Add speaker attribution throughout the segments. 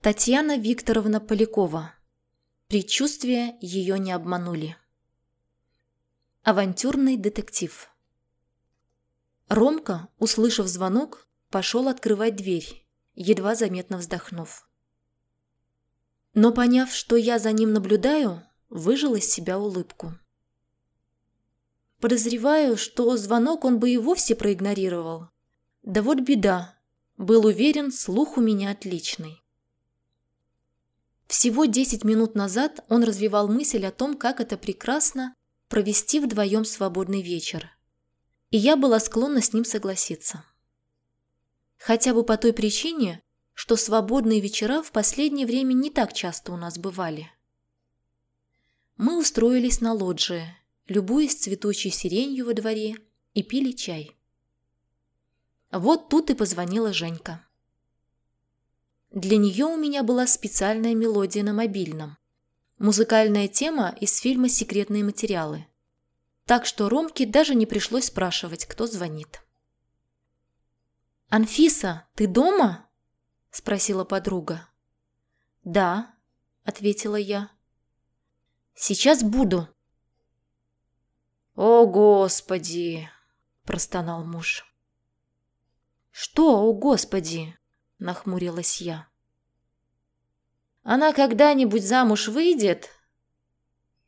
Speaker 1: Татьяна Викторовна Полякова. Предчувствия ее не обманули. Авантюрный детектив. Ромка, услышав звонок, пошел открывать дверь, едва заметно вздохнув. Но поняв, что я за ним наблюдаю, выжил из себя улыбку. Подозреваю, что звонок он бы и вовсе проигнорировал. Да вот беда. Был уверен, слух у меня отличный. Всего 10 минут назад он развивал мысль о том, как это прекрасно провести вдвоем свободный вечер. И я была склонна с ним согласиться. Хотя бы по той причине, что свободные вечера в последнее время не так часто у нас бывали. Мы устроились на лоджии, любуясь цветущей сиренью во дворе, и пили чай. Вот тут и позвонила Женька. Для нее у меня была специальная мелодия на мобильном. Музыкальная тема из фильма «Секретные материалы». Так что Ромке даже не пришлось спрашивать, кто звонит. «Анфиса, ты дома?» – спросила подруга. «Да», – ответила я. «Сейчас буду».
Speaker 2: «О, Господи!» – простонал муж.
Speaker 1: «Что, о, Господи?» – нахмурилась я.
Speaker 2: «Она когда-нибудь замуж выйдет?»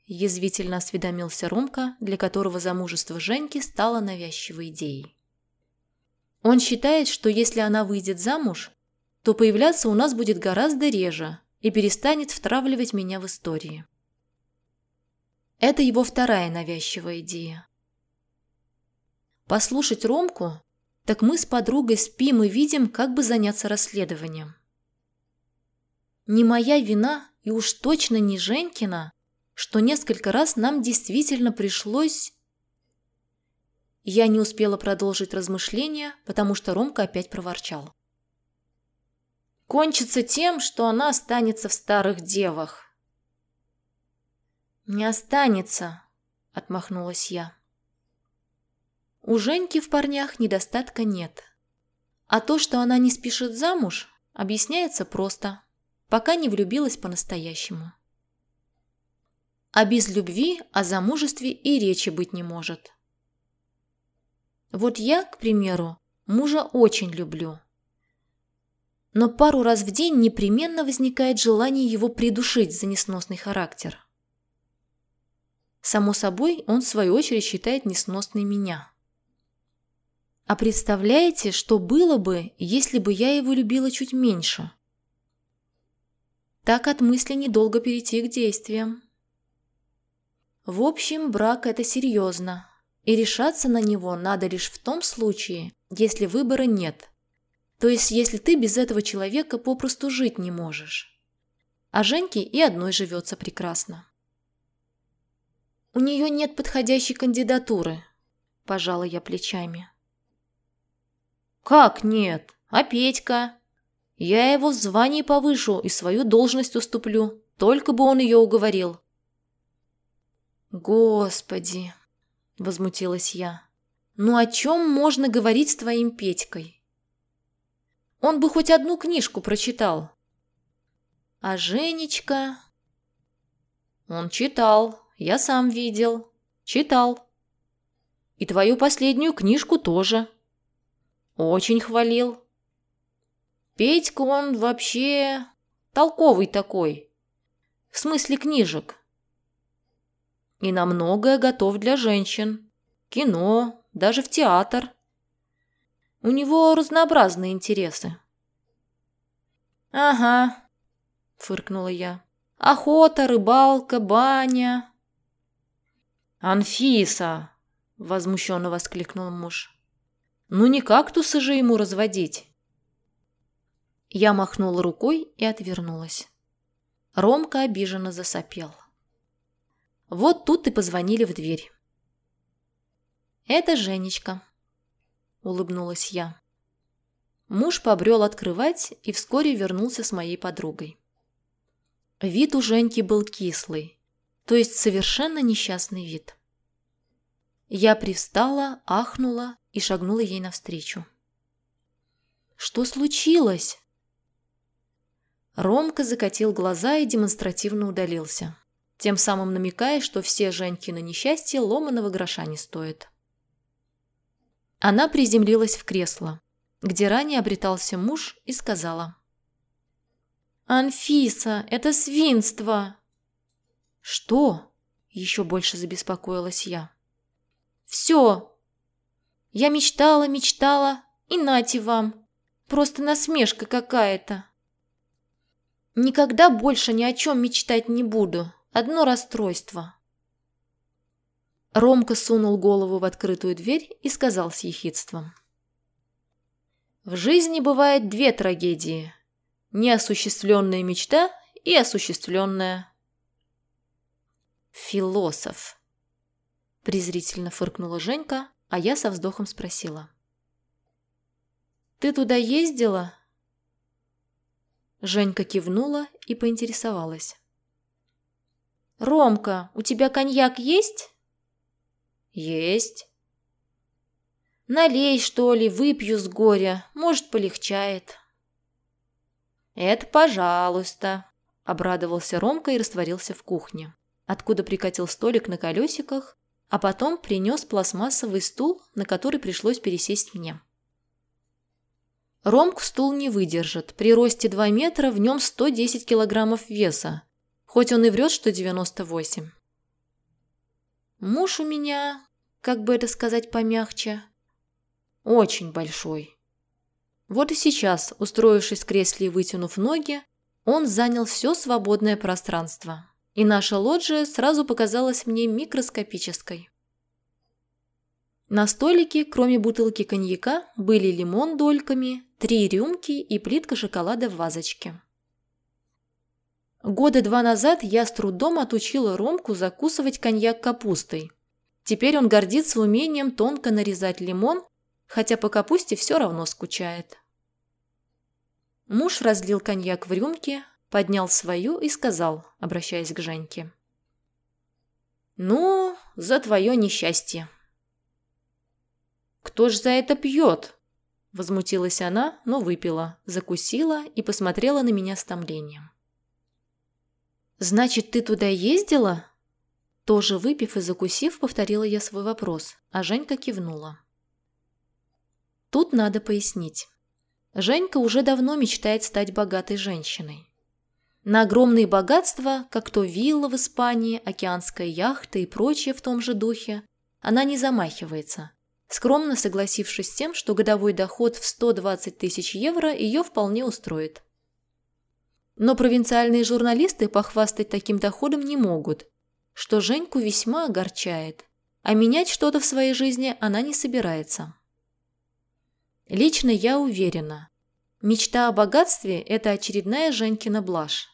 Speaker 1: Язвительно осведомился Ромка, для которого замужество Женьки стало навязчивой идеей. Он считает, что если она выйдет замуж, то появляться у нас будет гораздо реже и перестанет втравливать меня в истории. Это его вторая навязчивая идея. Послушать Ромку так мы с подругой спим и видим, как бы заняться расследованием. Не моя вина и уж точно не Женькина, что несколько раз нам действительно пришлось... Я не успела продолжить размышления, потому что Ромка опять проворчал.
Speaker 2: Кончится тем, что она останется в старых девах.
Speaker 1: «Не останется», — отмахнулась я. У Женьки в парнях недостатка нет. А то, что она не спешит замуж, объясняется просто, пока не влюбилась по-настоящему. А без любви о замужестве и речи быть не может. Вот я, к примеру, мужа очень люблю. Но пару раз в день непременно возникает желание его придушить за несносный характер. Само собой, он в свою очередь считает несносной меня. А представляете, что было бы, если бы я его любила чуть меньше? Так от мысли недолго перейти к действиям. В общем, брак – это серьезно, и решаться на него надо лишь в том случае, если выбора нет. То есть, если ты без этого человека попросту жить не можешь. А Женьке и одной живется прекрасно. У нее нет подходящей кандидатуры, пожала я плечами.
Speaker 2: «Как нет? А Петька?» «Я его в звании повышу и свою должность уступлю, только бы он ее уговорил».
Speaker 1: «Господи!» – возмутилась я. «Ну о чем можно говорить с твоим Петькой?» Он бы хоть одну книжку прочитал. А Женечка...
Speaker 2: Он читал, я сам видел. Читал. И твою последнюю книжку тоже. Очень хвалил. Петька он вообще толковый такой. В смысле книжек. И на многое готов для женщин. Кино, даже в театр. У него разнообразные интересы.
Speaker 1: «Ага», — фыркнула я. «Охота, рыбалка, баня».
Speaker 2: «Анфиса!» — возмущенно воскликнул муж. Ну не кактусы же ему разводить.
Speaker 1: Я махнула рукой и отвернулась. Ромка обиженно засопел. Вот тут и позвонили в дверь. «Это Женечка», — улыбнулась я. Муж побрел открывать и вскоре вернулся с моей подругой. Вид у Женьки был кислый, то есть совершенно несчастный вид. Я привстала, ахнула и шагнула ей навстречу. «Что случилось?» Ромка закатил глаза и демонстративно удалился, тем самым намекая, что все Женькины несчастья ломаного гроша не стоят. Она приземлилась в кресло, где ранее обретался муж, и сказала. «Анфиса, это свинство!» «Что?» – еще больше забеспокоилась я. «Все! Я мечтала, мечтала, и нате вам! Просто насмешка какая-то!» Никогда больше ни о чем мечтать не буду. Одно расстройство. Ромка сунул голову в открытую дверь и сказал с ехидством. В жизни бывает две трагедии. Неосуществленная мечта и осуществленная. Философ. Презрительно фыркнула Женька, а я со вздохом спросила. «Ты туда ездила?» Женька кивнула и поинтересовалась. «Ромка, у тебя коньяк есть?» «Есть». «Налей, что ли, выпью с горя, может, полегчает». «Это пожалуйста», – обрадовался Ромка и растворился в кухне, откуда прикатил столик на колесиках, а потом принес пластмассовый стул, на который пришлось пересесть мне. Ромку стул не выдержит. При росте 2 метра в нем 110 килограммов веса, хоть он и врет, что 98. Муж у меня, как бы это сказать помягче, очень большой. Вот и сейчас, устроившись в кресле и вытянув ноги, он занял все свободное пространство. И наша лоджия сразу показалась мне микроскопической. На столике, кроме бутылки коньяка, были лимон дольками, три рюмки и плитка шоколада в вазочке. Года два назад я с трудом отучила Ромку закусывать коньяк капустой. Теперь он гордится умением тонко нарезать лимон, хотя по капусте все равно скучает. Муж разлил коньяк в рюмки, поднял свою и сказал, обращаясь к Женьке. «Ну, за твое несчастье». «Кто ж за это пьет?» Возмутилась она, но выпила, закусила и посмотрела на меня с томлением. «Значит, ты туда ездила?» Тоже выпив и закусив, повторила я свой вопрос, а Женька кивнула. Тут надо пояснить. Женька уже давно мечтает стать богатой женщиной. На огромные богатства, как то вилла в Испании, океанская яхта и прочее в том же духе, она не замахивается, скромно согласившись с тем, что годовой доход в 120 тысяч евро ее вполне устроит. Но провинциальные журналисты похвастать таким доходом не могут, что Женьку весьма огорчает, а менять что-то в своей жизни она не собирается. Лично я уверена, мечта о богатстве – это очередная Женькина блажь.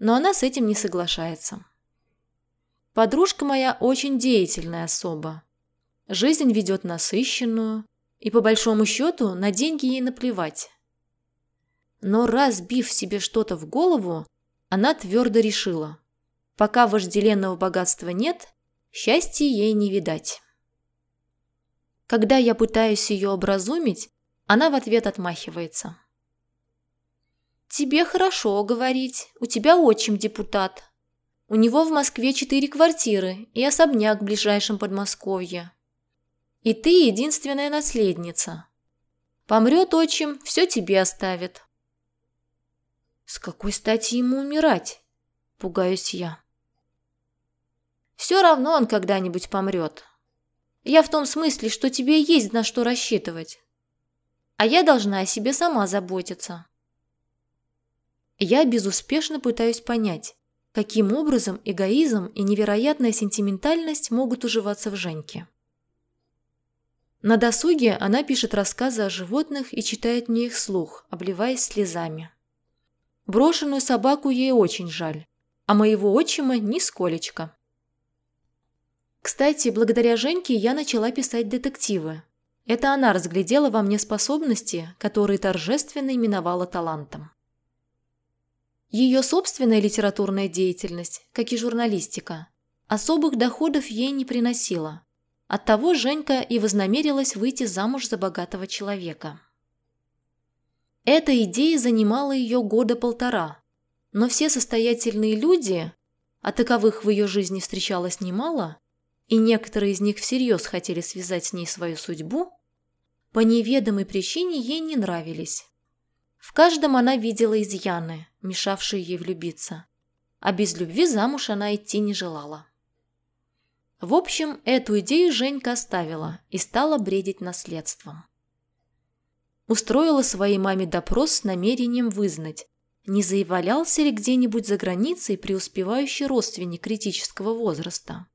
Speaker 1: Но она с этим не соглашается. Подружка моя очень деятельная особа, Жизнь ведет насыщенную, и по большому счету на деньги ей наплевать. Но разбив себе что-то в голову, она твердо решила. Пока вожделенного богатства нет, счастья ей не видать. Когда я пытаюсь ее образумить, она в ответ отмахивается. «Тебе хорошо говорить, у тебя отчим депутат. У него в Москве четыре квартиры и особняк в ближайшем Подмосковье. И ты единственная наследница. Помрет отчим, все тебе оставит. С какой стати ему умирать? Пугаюсь я. Все равно он когда-нибудь помрет. Я в том смысле, что тебе есть на что рассчитывать. А я должна о себе сама заботиться. Я безуспешно пытаюсь понять, каким образом эгоизм и невероятная сентиментальность могут уживаться в Женьке. На досуге она пишет рассказы о животных и читает мне их слух, обливаясь слезами. Брошенную собаку ей очень жаль, а моего отчима нисколечко. Кстати, благодаря Женьке я начала писать детективы. Это она разглядела во мне способности, которые торжественно именовала талантом. Ее собственная литературная деятельность, как и журналистика, особых доходов ей не приносила, Оттого Женька и вознамерилась выйти замуж за богатого человека. Эта идея занимала ее года полтора, но все состоятельные люди, а таковых в ее жизни встречалось немало, и некоторые из них всерьез хотели связать с ней свою судьбу, по неведомой причине ей не нравились. В каждом она видела изъяны, мешавшие ей влюбиться, а без любви замуж она идти не желала. В общем, эту идею Женька оставила и стала бредить наследством. Устроила своей маме допрос с намерением вызнать, не заявлялся ли где-нибудь за границей преуспевающий родственник критического возраста.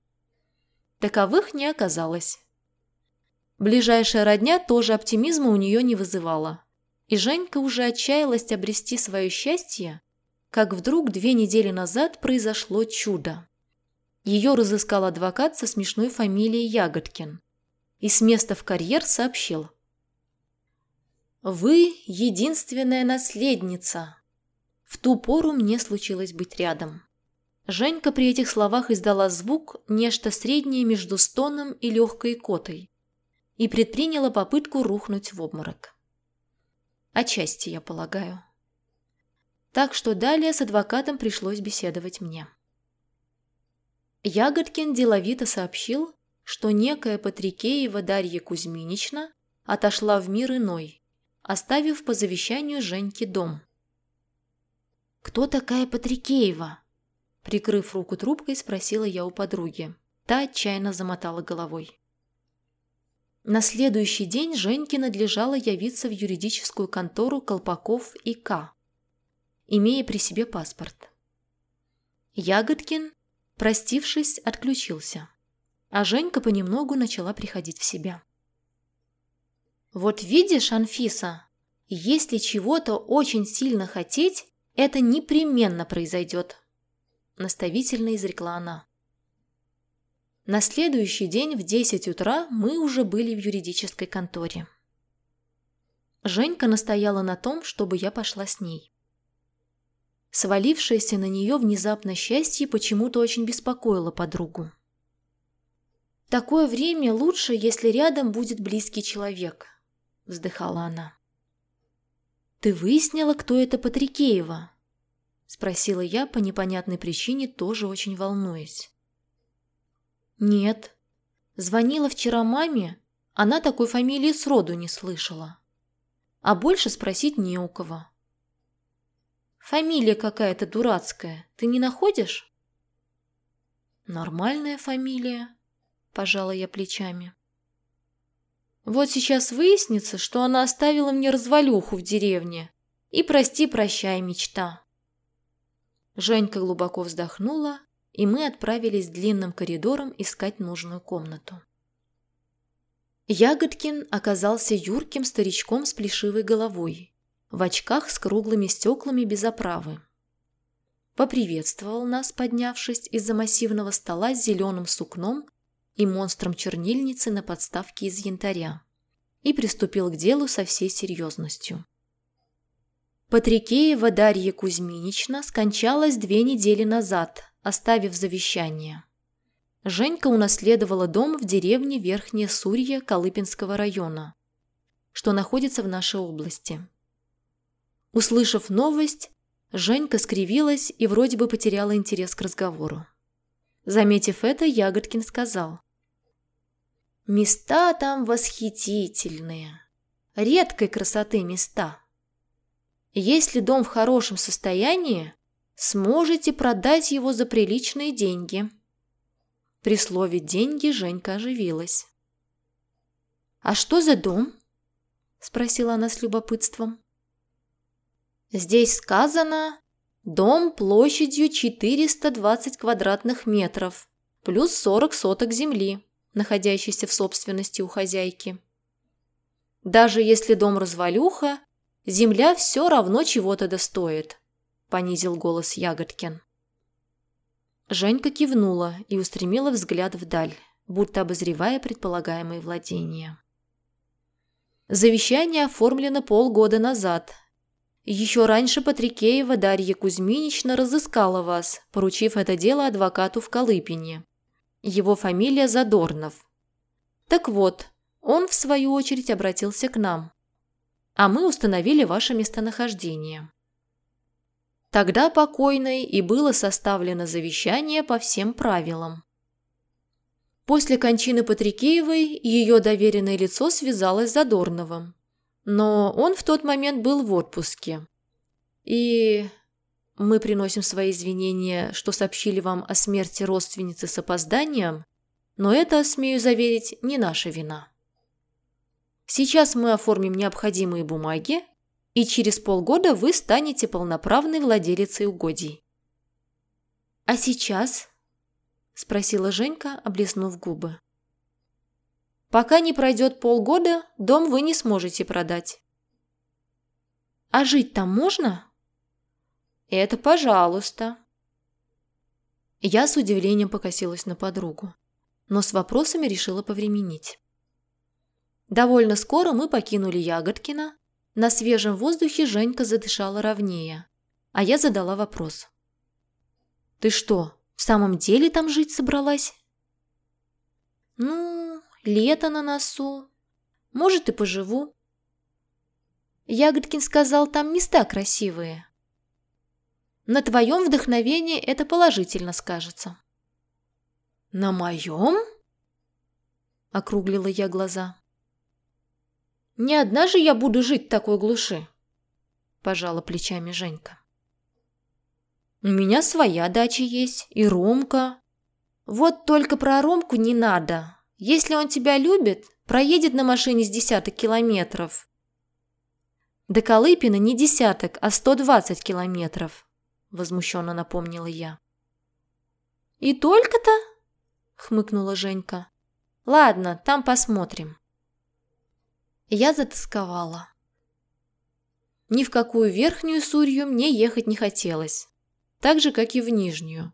Speaker 1: Таковых не оказалось. Ближайшая родня тоже оптимизма у нее не вызывала. И Женька уже отчаялась обрести свое счастье, как вдруг две недели назад произошло чудо. Ее разыскал адвокат со смешной фамилией Ягодкин и с места в карьер сообщил. «Вы единственная наследница». В ту пору мне случилось быть рядом. Женька при этих словах издала звук, нечто среднее между стоном и легкой котой, и предприняла попытку рухнуть в обморок. Отчасти, я полагаю. Так что далее с адвокатом пришлось беседовать мне. Ягодкин деловито сообщил, что некая Патрикеева Дарья Кузьминична отошла в мир иной, оставив по завещанию Женьке дом. «Кто такая Патрикеева?» Прикрыв руку трубкой, спросила я у подруги. Та отчаянно замотала головой. На следующий день Женьке надлежало явиться в юридическую контору Колпаков и К, имея при себе паспорт. Ягодкин Простившись, отключился. А Женька понемногу начала приходить в себя. «Вот видишь, Анфиса, если чего-то очень сильно хотеть, это непременно произойдет», – наставительно изрекла она. На следующий день в 10 утра мы уже были в юридической конторе. Женька настояла на том, чтобы я пошла с ней. Свалившееся на нее внезапно счастье почему-то очень беспокоило подругу. «Такое время лучше, если рядом будет близкий человек», – вздыхала она. «Ты выяснила, кто это Патрикеева?» – спросила я по непонятной причине, тоже очень волнуясь. «Нет. Звонила вчера маме, она такой фамилии сроду не слышала. А больше спросить не у кого. Фамилия какая-то дурацкая. Ты не находишь? Нормальная фамилия, пожала я плечами. Вот сейчас выяснится, что она оставила мне развалюху в деревне. И прости-прощай, мечта. Женька глубоко вздохнула, и мы отправились длинным коридором искать нужную комнату. Ягодкин оказался юрким старичком с плешивой головой в очках с круглыми стеклами без оправы. Поприветствовал нас, поднявшись из-за массивного стола с зеленым сукном и монстром чернильницы на подставке из янтаря, и приступил к делу со всей серьезностью. Патрикеева Дарья Кузьминична скончалась две недели назад, оставив завещание. Женька унаследовала дом в деревне Верхняя Сурья Колыпинского района, что находится в нашей области. Услышав новость, Женька скривилась и вроде бы потеряла интерес к разговору. Заметив это, Ягодкин сказал. «Места там восхитительные. Редкой красоты места. Если дом в хорошем состоянии, сможете продать его за приличные деньги». При слове «деньги» Женька оживилась. «А что за дом?» – спросила она с любопытством. Здесь сказано «дом площадью 420 квадратных метров, плюс 40 соток земли, находящейся в собственности у хозяйки». Даже если дом развалюха, земля все равно чего-то достоит, понизил голос Ягодкин. Женька кивнула и устремила взгляд вдаль, будто обозревая предполагаемые владения. Завещание оформлено полгода назад, еще раньше Патрикеева Дарья Кузьминична разыскала вас, поручив это дело адвокату в Колыпине. Его фамилия Задорнов. Так вот, он, в свою очередь, обратился к нам. а мы установили ваше местонахождение. Тогда покойной и было составлено завещание по всем правилам. После кончины Патрикеевой ее доверенное лицо связалось с Задорновым, но он в тот момент был в отпуске. И мы приносим свои извинения, что сообщили вам о смерти родственницы с опозданием, но это, смею заверить, не наша вина. Сейчас мы оформим необходимые бумаги, и через полгода вы станете полноправной владелицей угодий. «А сейчас?» – спросила Женька, облизнув губы. «Пока не пройдет полгода, дом вы не сможете продать». «А жить там можно?» «Это пожалуйста». Я с удивлением покосилась на подругу, но с вопросами решила повременить. Довольно скоро мы покинули Ягодкина. На свежем воздухе Женька задышала ровнее, а я задала вопрос. «Ты что, в самом деле там жить собралась?» «Ну, лето на носу. Может, и поживу». Ягодкин сказал, там места красивые. На твоем вдохновении это положительно скажется. «На моем?» – округлила я глаза. «Не одна же я буду жить в такой глуши», – пожала плечами Женька. «У меня своя дача есть, и Ромка. Вот только про Ромку не надо. Если он тебя любит, проедет на машине с десяток километров. До Колыпина не десяток, а сто двадцать километров возмущенно напомнила я. «И только-то?» – хмыкнула Женька. «Ладно, там посмотрим». Я затасковала. Ни в какую верхнюю Сурью мне ехать не хотелось, так же, как и в нижнюю.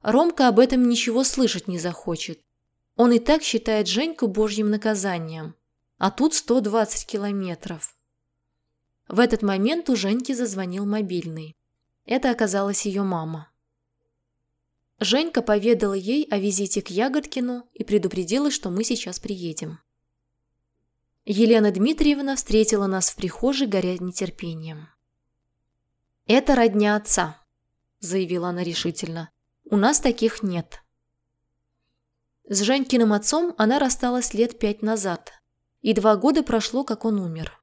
Speaker 1: Ромка об этом ничего слышать не захочет. Он и так считает Женьку божьим наказанием, а тут 120 километров. В этот момент у Женьки зазвонил мобильный. Это оказалась ее мама. Женька поведала ей о визите к Ягодкину и предупредила, что мы сейчас приедем. Елена Дмитриевна встретила нас в прихожей, горя нетерпением. «Это родня отца», – заявила она решительно. «У нас таких нет». С Женькиным отцом она рассталась лет пять назад, и два года прошло, как он умер.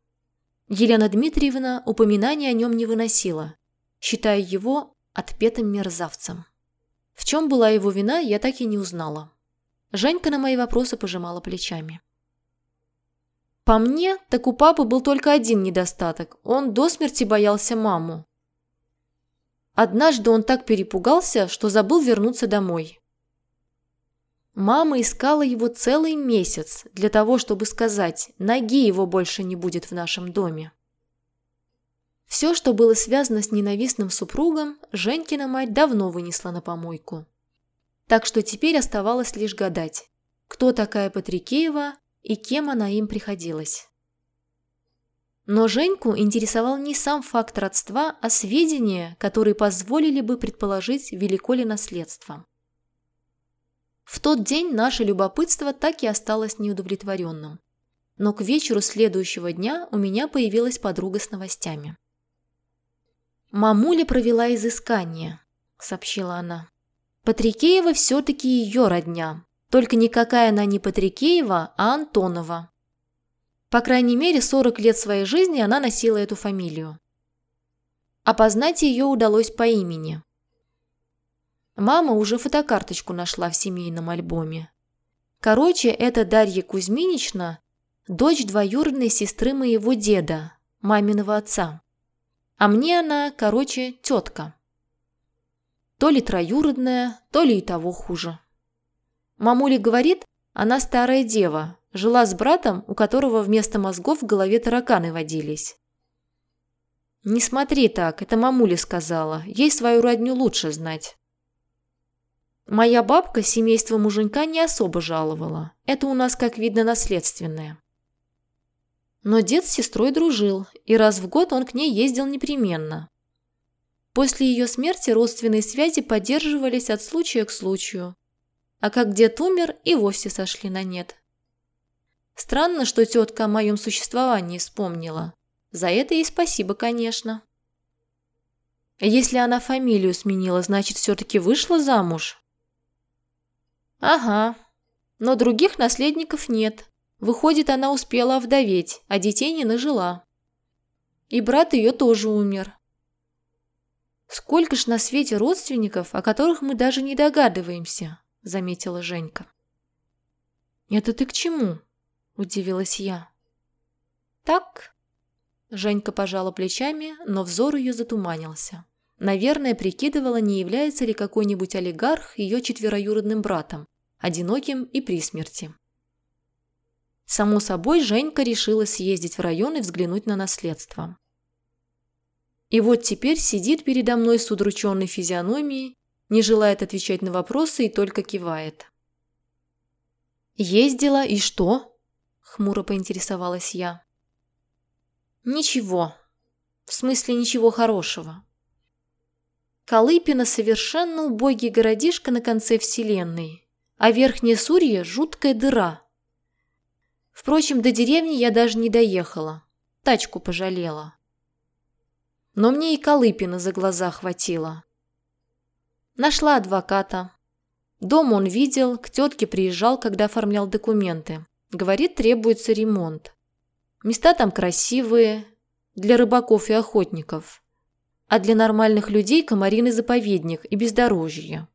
Speaker 1: Елена Дмитриевна упоминания о нем не выносила, считая его отпетым мерзавцем. В чем была его вина, я так и не узнала. Женька на мои вопросы пожимала плечами. По мне, так у папы был только один недостаток. Он до смерти боялся маму. Однажды он так перепугался, что забыл вернуться домой. Мама искала его целый месяц для того, чтобы сказать, ноги его больше не будет в нашем доме. Все, что было связано с ненавистным супругом, Женькина мать давно вынесла на помойку. Так что теперь оставалось лишь гадать, кто такая Патрикеева и кем она им приходилась. Но Женьку интересовал не сам факт родства, а сведения, которые позволили бы предположить, велико ли наследство. В тот день наше любопытство так и осталось неудовлетворенным. Но к вечеру следующего дня у меня появилась подруга с новостями. «Мамуля провела изыскание», — сообщила она. «Патрикеева все-таки ее родня, только никакая она не Патрикеева, а Антонова. По крайней мере, 40 лет своей жизни она носила эту фамилию. Опознать ее удалось по имени. Мама уже фотокарточку нашла в семейном альбоме. Короче, это Дарья Кузьминична, дочь двоюродной сестры моего деда, маминого отца. А мне она, короче, тетка. То ли троюродная, то ли и того хуже. Мамуля говорит, она старая дева, жила с братом, у которого вместо мозгов в голове тараканы водились. «Не смотри так, это мамуля сказала, ей свою родню лучше знать». Моя бабка семейство муженька не особо жаловала, это у нас, как видно, наследственное. Но дед с сестрой дружил, и раз в год он к ней ездил непременно. После ее смерти родственные связи поддерживались от случая к случаю, а как дед умер, и вовсе сошли на нет. Странно, что тетка о моем существовании вспомнила. За это ей спасибо, конечно. Если она фамилию сменила, значит, все-таки вышла замуж? Ага. Но других наследников нет. Выходит, она успела овдоветь, а детей не нажила. И брат ее тоже умер. Сколько ж на свете родственников, о которых мы даже не догадываемся, заметила Женька. Это ты к чему? Удивилась я. Так. Женька пожала плечами, но взор ее затуманился. Наверное, прикидывала, не является ли какой-нибудь олигарх ее четвероюродным братом, одиноким и при смерти. Само собой, Женька решила съездить в район и взглянуть на наследство. И вот теперь сидит передо мной с удрученной физиономией, не желает отвечать на вопросы и только кивает. «Ездила, и что?» – хмуро поинтересовалась я. «Ничего. В смысле, ничего хорошего. Колыпина – совершенно убогий городишко на конце вселенной, а Верхняя Сурья – жуткая дыра. Впрочем, до деревни я даже не доехала, тачку пожалела. Но мне и Колыпина за глаза хватило. Нашла адвоката. Дом он видел, к тетке приезжал, когда оформлял документы. Говорит, требуется ремонт. Места там красивые, для рыбаков и охотников. А для нормальных людей комариный заповедник и бездорожье.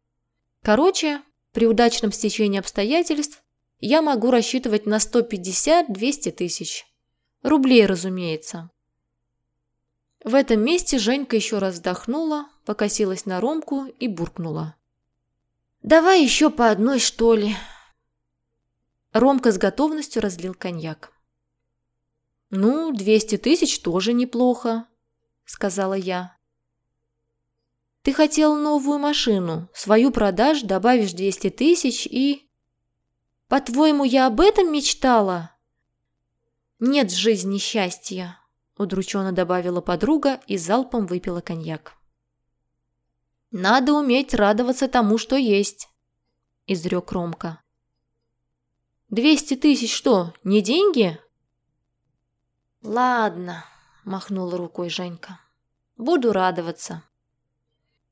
Speaker 1: Короче, при удачном стечении обстоятельств я могу рассчитывать на 150-200 тысяч. Рублей, разумеется. В этом месте Женька еще раз вздохнула, покосилась на Ромку и буркнула. «Давай еще по одной, что ли?» Ромка с готовностью разлил коньяк. «Ну, двести тысяч тоже неплохо», — сказала я. «Ты хотел новую машину, свою продашь, добавишь двести тысяч и...» «По-твоему, я об этом мечтала?» «Нет в жизни счастья», удрученно добавила подруга и залпом выпила коньяк. «Надо уметь радоваться тому, что есть», – изрек Ромка. «Двести тысяч что, не деньги?» «Ладно», – махнула рукой Женька. «Буду радоваться».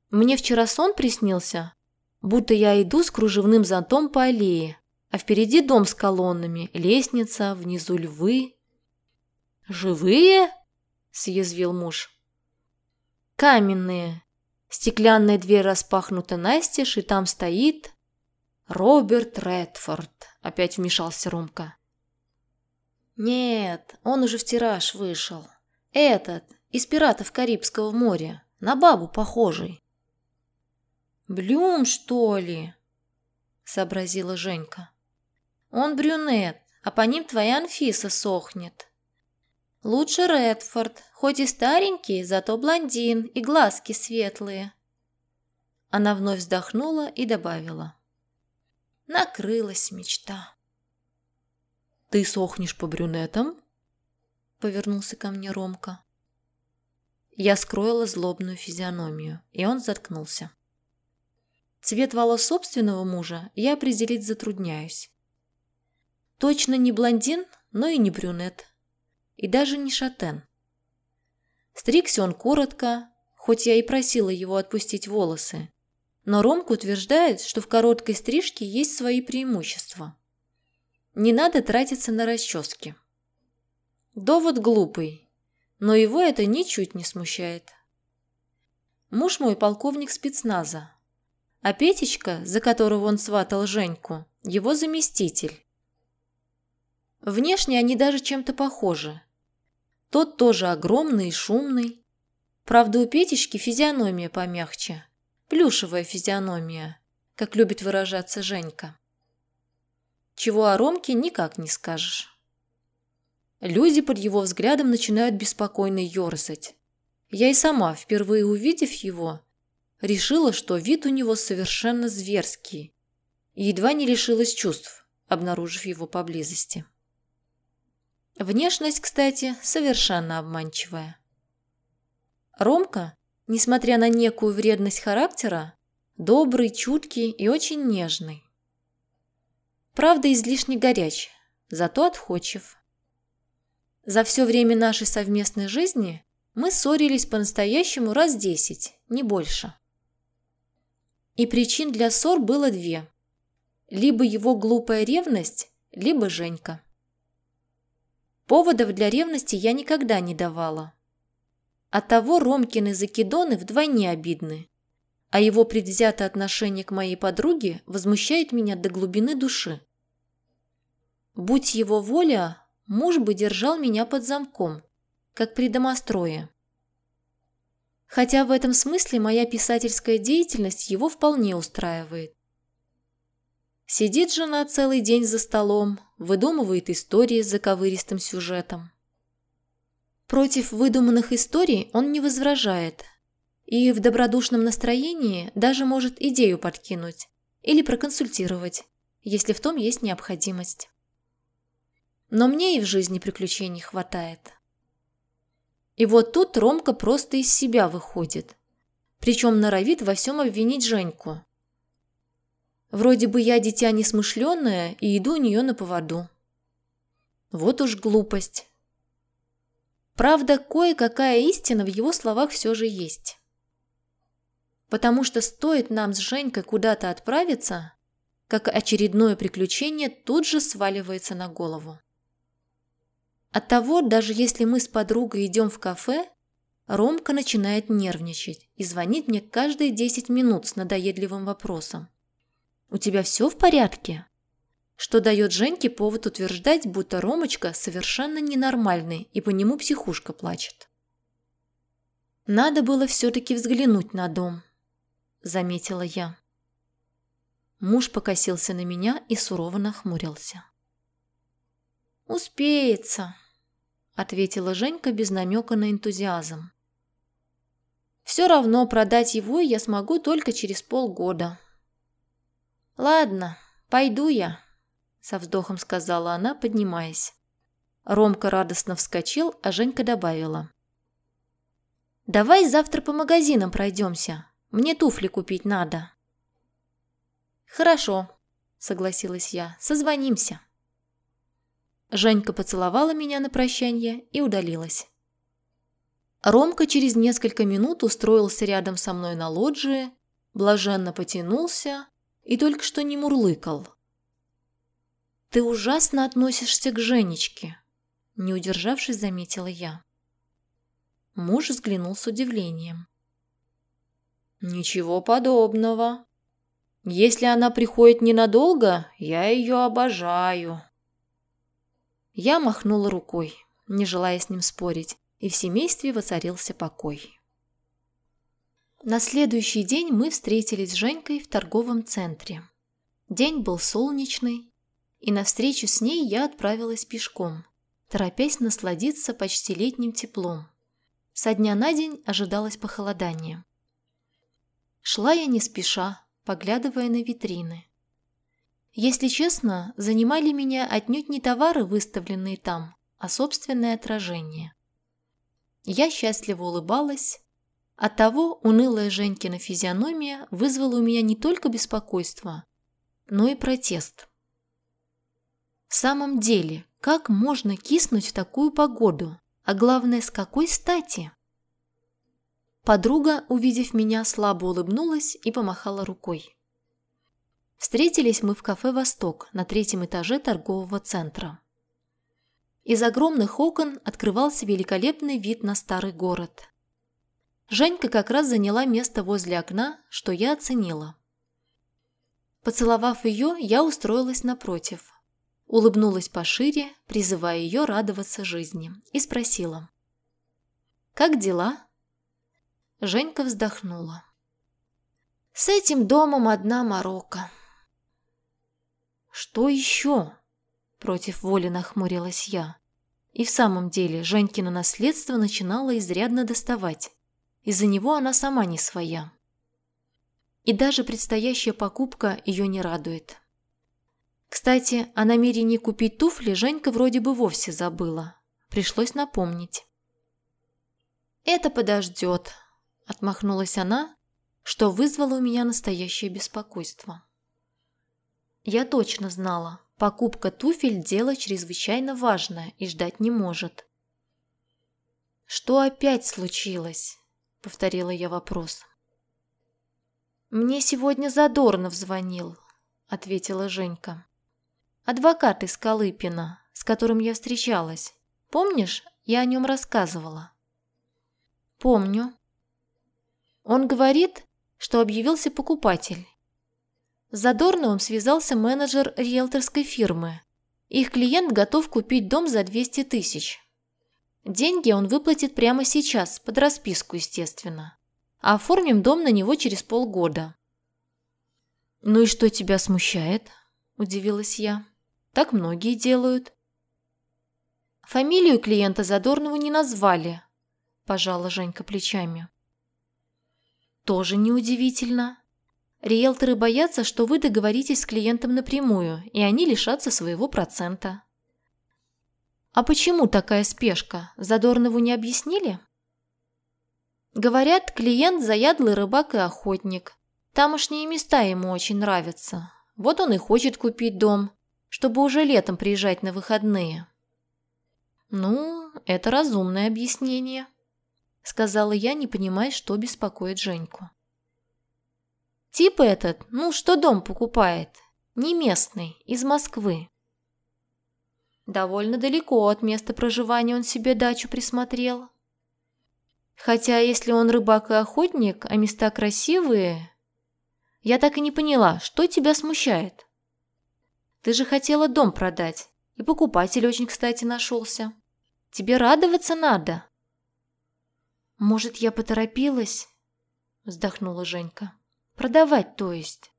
Speaker 1: Мне вчера сон приснился, будто я иду с кружевным зонтом по аллее, а впереди дом с колоннами, лестница, внизу львы, «Живые?» – съязвил муж. «Каменные. Стеклянная дверь распахнута настежь, и там стоит...» «Роберт Редфорд», – опять вмешался Ромка. «Нет, он уже в тираж вышел. Этот, из пиратов Карибского моря, на бабу похожий». «Блюм, что ли?» – сообразила Женька. «Он брюнет, а по ним твоя Анфиса сохнет». Лучше Редфорд, хоть и старенький, зато блондин и глазки светлые. Она вновь вздохнула и добавила. Накрылась мечта. «Ты сохнешь по брюнетам?» Повернулся ко мне Ромка. Я скроила злобную физиономию, и он заткнулся. Цвет волос собственного мужа я определить затрудняюсь. Точно не блондин, но и не брюнет и даже не шатен. Стригся он коротко, хоть я и просила его отпустить волосы, но Ромка утверждает, что в короткой стрижке есть свои преимущества. Не надо тратиться на расчески. Довод глупый, но его это ничуть не смущает. Муж мой полковник спецназа, а Петечка, за которого он сватал Женьку, его заместитель. Внешне они даже чем-то похожи, тот тоже огромный и шумный. Правда, у Петечки физиономия помягче. Плюшевая физиономия, как любит выражаться Женька. Чего о Ромке никак не скажешь. Люди под его взглядом начинают беспокойно ерзать. Я и сама, впервые увидев его, решила, что вид у него совершенно зверский, и едва не лишилась чувств, обнаружив его поблизости. Внешность, кстати, совершенно обманчивая. Ромка, несмотря на некую вредность характера, добрый, чуткий и очень нежный. Правда, излишне горяч, зато отходчив. За все время нашей совместной жизни мы ссорились по-настоящему раз десять, не больше. И причин для ссор было две. Либо его глупая ревность, либо Женька. Поводов для ревности я никогда не давала. Оттого Ромкины закидоны вдвойне обидны, а его предвзятое отношение к моей подруге возмущает меня до глубины души. Будь его воля, муж бы держал меня под замком, как при домострое. Хотя в этом смысле моя писательская деятельность его вполне устраивает. Сидит жена целый день за столом, выдумывает истории с заковыристым сюжетом. Против выдуманных историй он не возражает и в добродушном настроении даже может идею подкинуть или проконсультировать, если в том есть необходимость. Но мне и в жизни приключений хватает. И вот тут Ромка просто из себя выходит. Причем норовит во всем обвинить Женьку. Вроде бы я дитя несмышленное и иду у нее на поводу. Вот уж глупость. Правда, кое-какая истина в его словах все же есть. Потому что стоит нам с Женькой куда-то отправиться, как очередное приключение тут же сваливается на голову. Оттого, даже если мы с подругой идем в кафе, Ромка начинает нервничать и звонит мне каждые 10 минут с надоедливым вопросом. «У тебя все в порядке?» Что дает Женьке повод утверждать, будто Ромочка совершенно ненормальный и по нему психушка плачет. «Надо было все-таки взглянуть на дом», – заметила я. Муж покосился на меня и сурово нахмурился. «Успеется», ответила Женька без намека на энтузиазм. Все равно продать его я смогу только через полгода. Ладно, пойду я, со вздохом сказала она, поднимаясь. Ромка радостно вскочил, а Женька добавила. «Давай завтра по магазинам пройдемся. Мне туфли купить надо». «Хорошо», — согласилась я. «Созвонимся». Женька поцеловала меня на прощание и удалилась. Ромка через несколько минут устроился рядом со мной на лоджии, блаженно потянулся и только что не мурлыкал. «Ты ужасно относишься к Женечке», – не удержавшись, заметила я. Муж взглянул с удивлением. «Ничего подобного. Если она приходит ненадолго, я ее обожаю». Я махнула рукой, не желая с ним спорить, и в семействе воцарился покой. На следующий день мы встретились с Женькой в торговом центре. День был солнечный, и на встречу с ней я отправилась пешком, торопясь насладиться почти летним теплом. Со дня на день ожидалось похолодание. Шла я не спеша, поглядывая на витрины. Если честно, занимали меня отнюдь не товары, выставленные там, а собственное отражение. Я счастливо улыбалась. Оттого унылая Женькина физиономия вызвала у меня не только беспокойство, но и протест. В самом деле, как можно киснуть в такую погоду? А главное, с какой стати? Подруга, увидев меня, слабо улыбнулась и помахала рукой. Встретились мы в кафе «Восток» на третьем этаже торгового центра. Из огромных окон открывался великолепный вид на старый город. Женька как раз заняла место возле окна, что я оценила. Поцеловав ее, я устроилась напротив. Улыбнулась пошире, призывая ее радоваться жизни, и спросила. «Как дела?» Женька вздохнула. «С этим домом одна морока». «Что еще?» Против воли нахмурилась я. И в самом деле Женькино наследство начинало изрядно доставать. Из-за него она сама не своя. И даже предстоящая покупка ее не радует. Кстати, о намерении купить туфли Женька вроде бы вовсе забыла. Пришлось напомнить. «Это подождет», – отмахнулась она, что вызвало у меня настоящее беспокойство. Я точно знала, покупка туфель – дело чрезвычайно важное и ждать не может. «Что опять случилось?» — повторила я вопрос. «Мне сегодня Задорнов звонил», — ответила Женька. «Адвокат из Колыпина, с которым я встречалась. Помнишь, я о нем рассказывала?» «Помню». Он говорит, что объявился покупатель. С Задорновым связался менеджер риэлторской фирмы. Их клиент готов купить дом за 200 тысяч. Деньги он выплатит прямо сейчас, под расписку, естественно. Оформим дом на него через полгода. «Ну и что тебя смущает?» – удивилась я. «Так многие делают». «Фамилию клиента Задорнову не назвали», – пожала Женька плечами. «Тоже неудивительно. Риэлторы боятся, что вы договоритесь с клиентом напрямую, и они лишатся своего процента». «А почему такая спешка? Задорнову не объяснили?» Говорят, клиент заядлый рыбак и охотник. Тамошние места ему очень нравятся. Вот он и хочет купить дом, чтобы уже летом приезжать на выходные. «Ну, это разумное объяснение», — сказала я, не понимая, что беспокоит Женьку. «Тип этот, ну, что дом покупает? Не местный, из Москвы. Довольно далеко от места проживания он себе дачу присмотрел. Хотя, если он рыбак и охотник, а места красивые... Я так и не поняла, что тебя смущает? Ты же хотела дом продать, и покупатель очень кстати нашелся. Тебе радоваться надо. Может, я поторопилась? Вздохнула Женька. Продавать, то есть.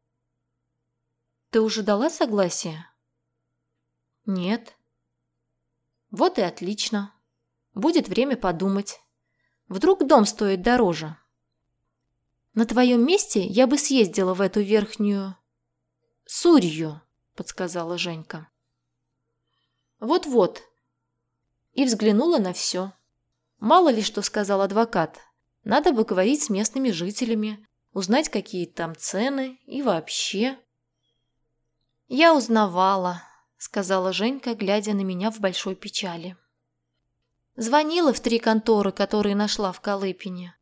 Speaker 1: Ты уже дала согласие? Нет. Вот и отлично. Будет время подумать. Вдруг дом стоит дороже. На твоем месте я бы съездила в эту верхнюю... Сурью, подсказала Женька. Вот-вот. И взглянула на все. Мало ли что сказал адвокат. Надо бы говорить с местными жителями, узнать, какие там цены и вообще. Я узнавала, сказала Женька, глядя на меня в большой печали. Звонила в три конторы, которые нашла в Колыпине.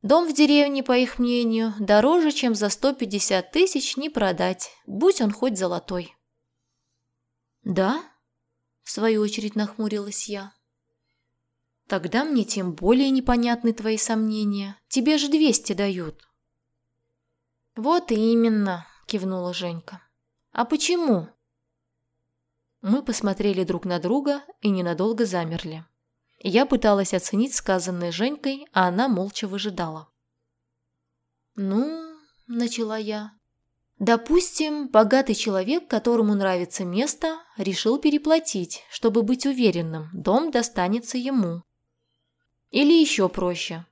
Speaker 1: Дом в деревне, по их мнению, дороже, чем за 150 тысяч не продать, будь он хоть золотой. «Да?» – в свою очередь нахмурилась я. «Тогда мне тем более непонятны твои сомнения. Тебе же 200 дают». «Вот именно», – кивнула Женька. «А почему?» Мы посмотрели друг на друга и ненадолго замерли. Я пыталась оценить сказанное Женькой, а она молча выжидала. «Ну, — начала я, — допустим, богатый человек, которому нравится место, решил переплатить, чтобы быть уверенным, дом достанется ему. Или еще проще.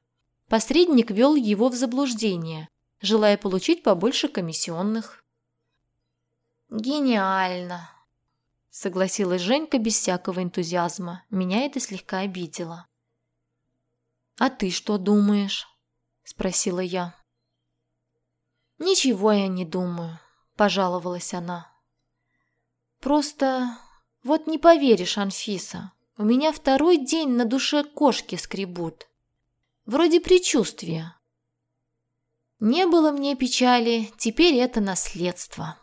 Speaker 1: Посредник вел его в заблуждение, желая получить побольше комиссионных. «Гениально!» Согласилась Женька без всякого энтузиазма. Меня это слегка обидело. «А ты что думаешь?» Спросила я. «Ничего я не думаю», – пожаловалась она. «Просто... вот не поверишь, Анфиса, у меня второй день на душе кошки скребут. Вроде предчувствия. Не было мне печали, теперь это наследство».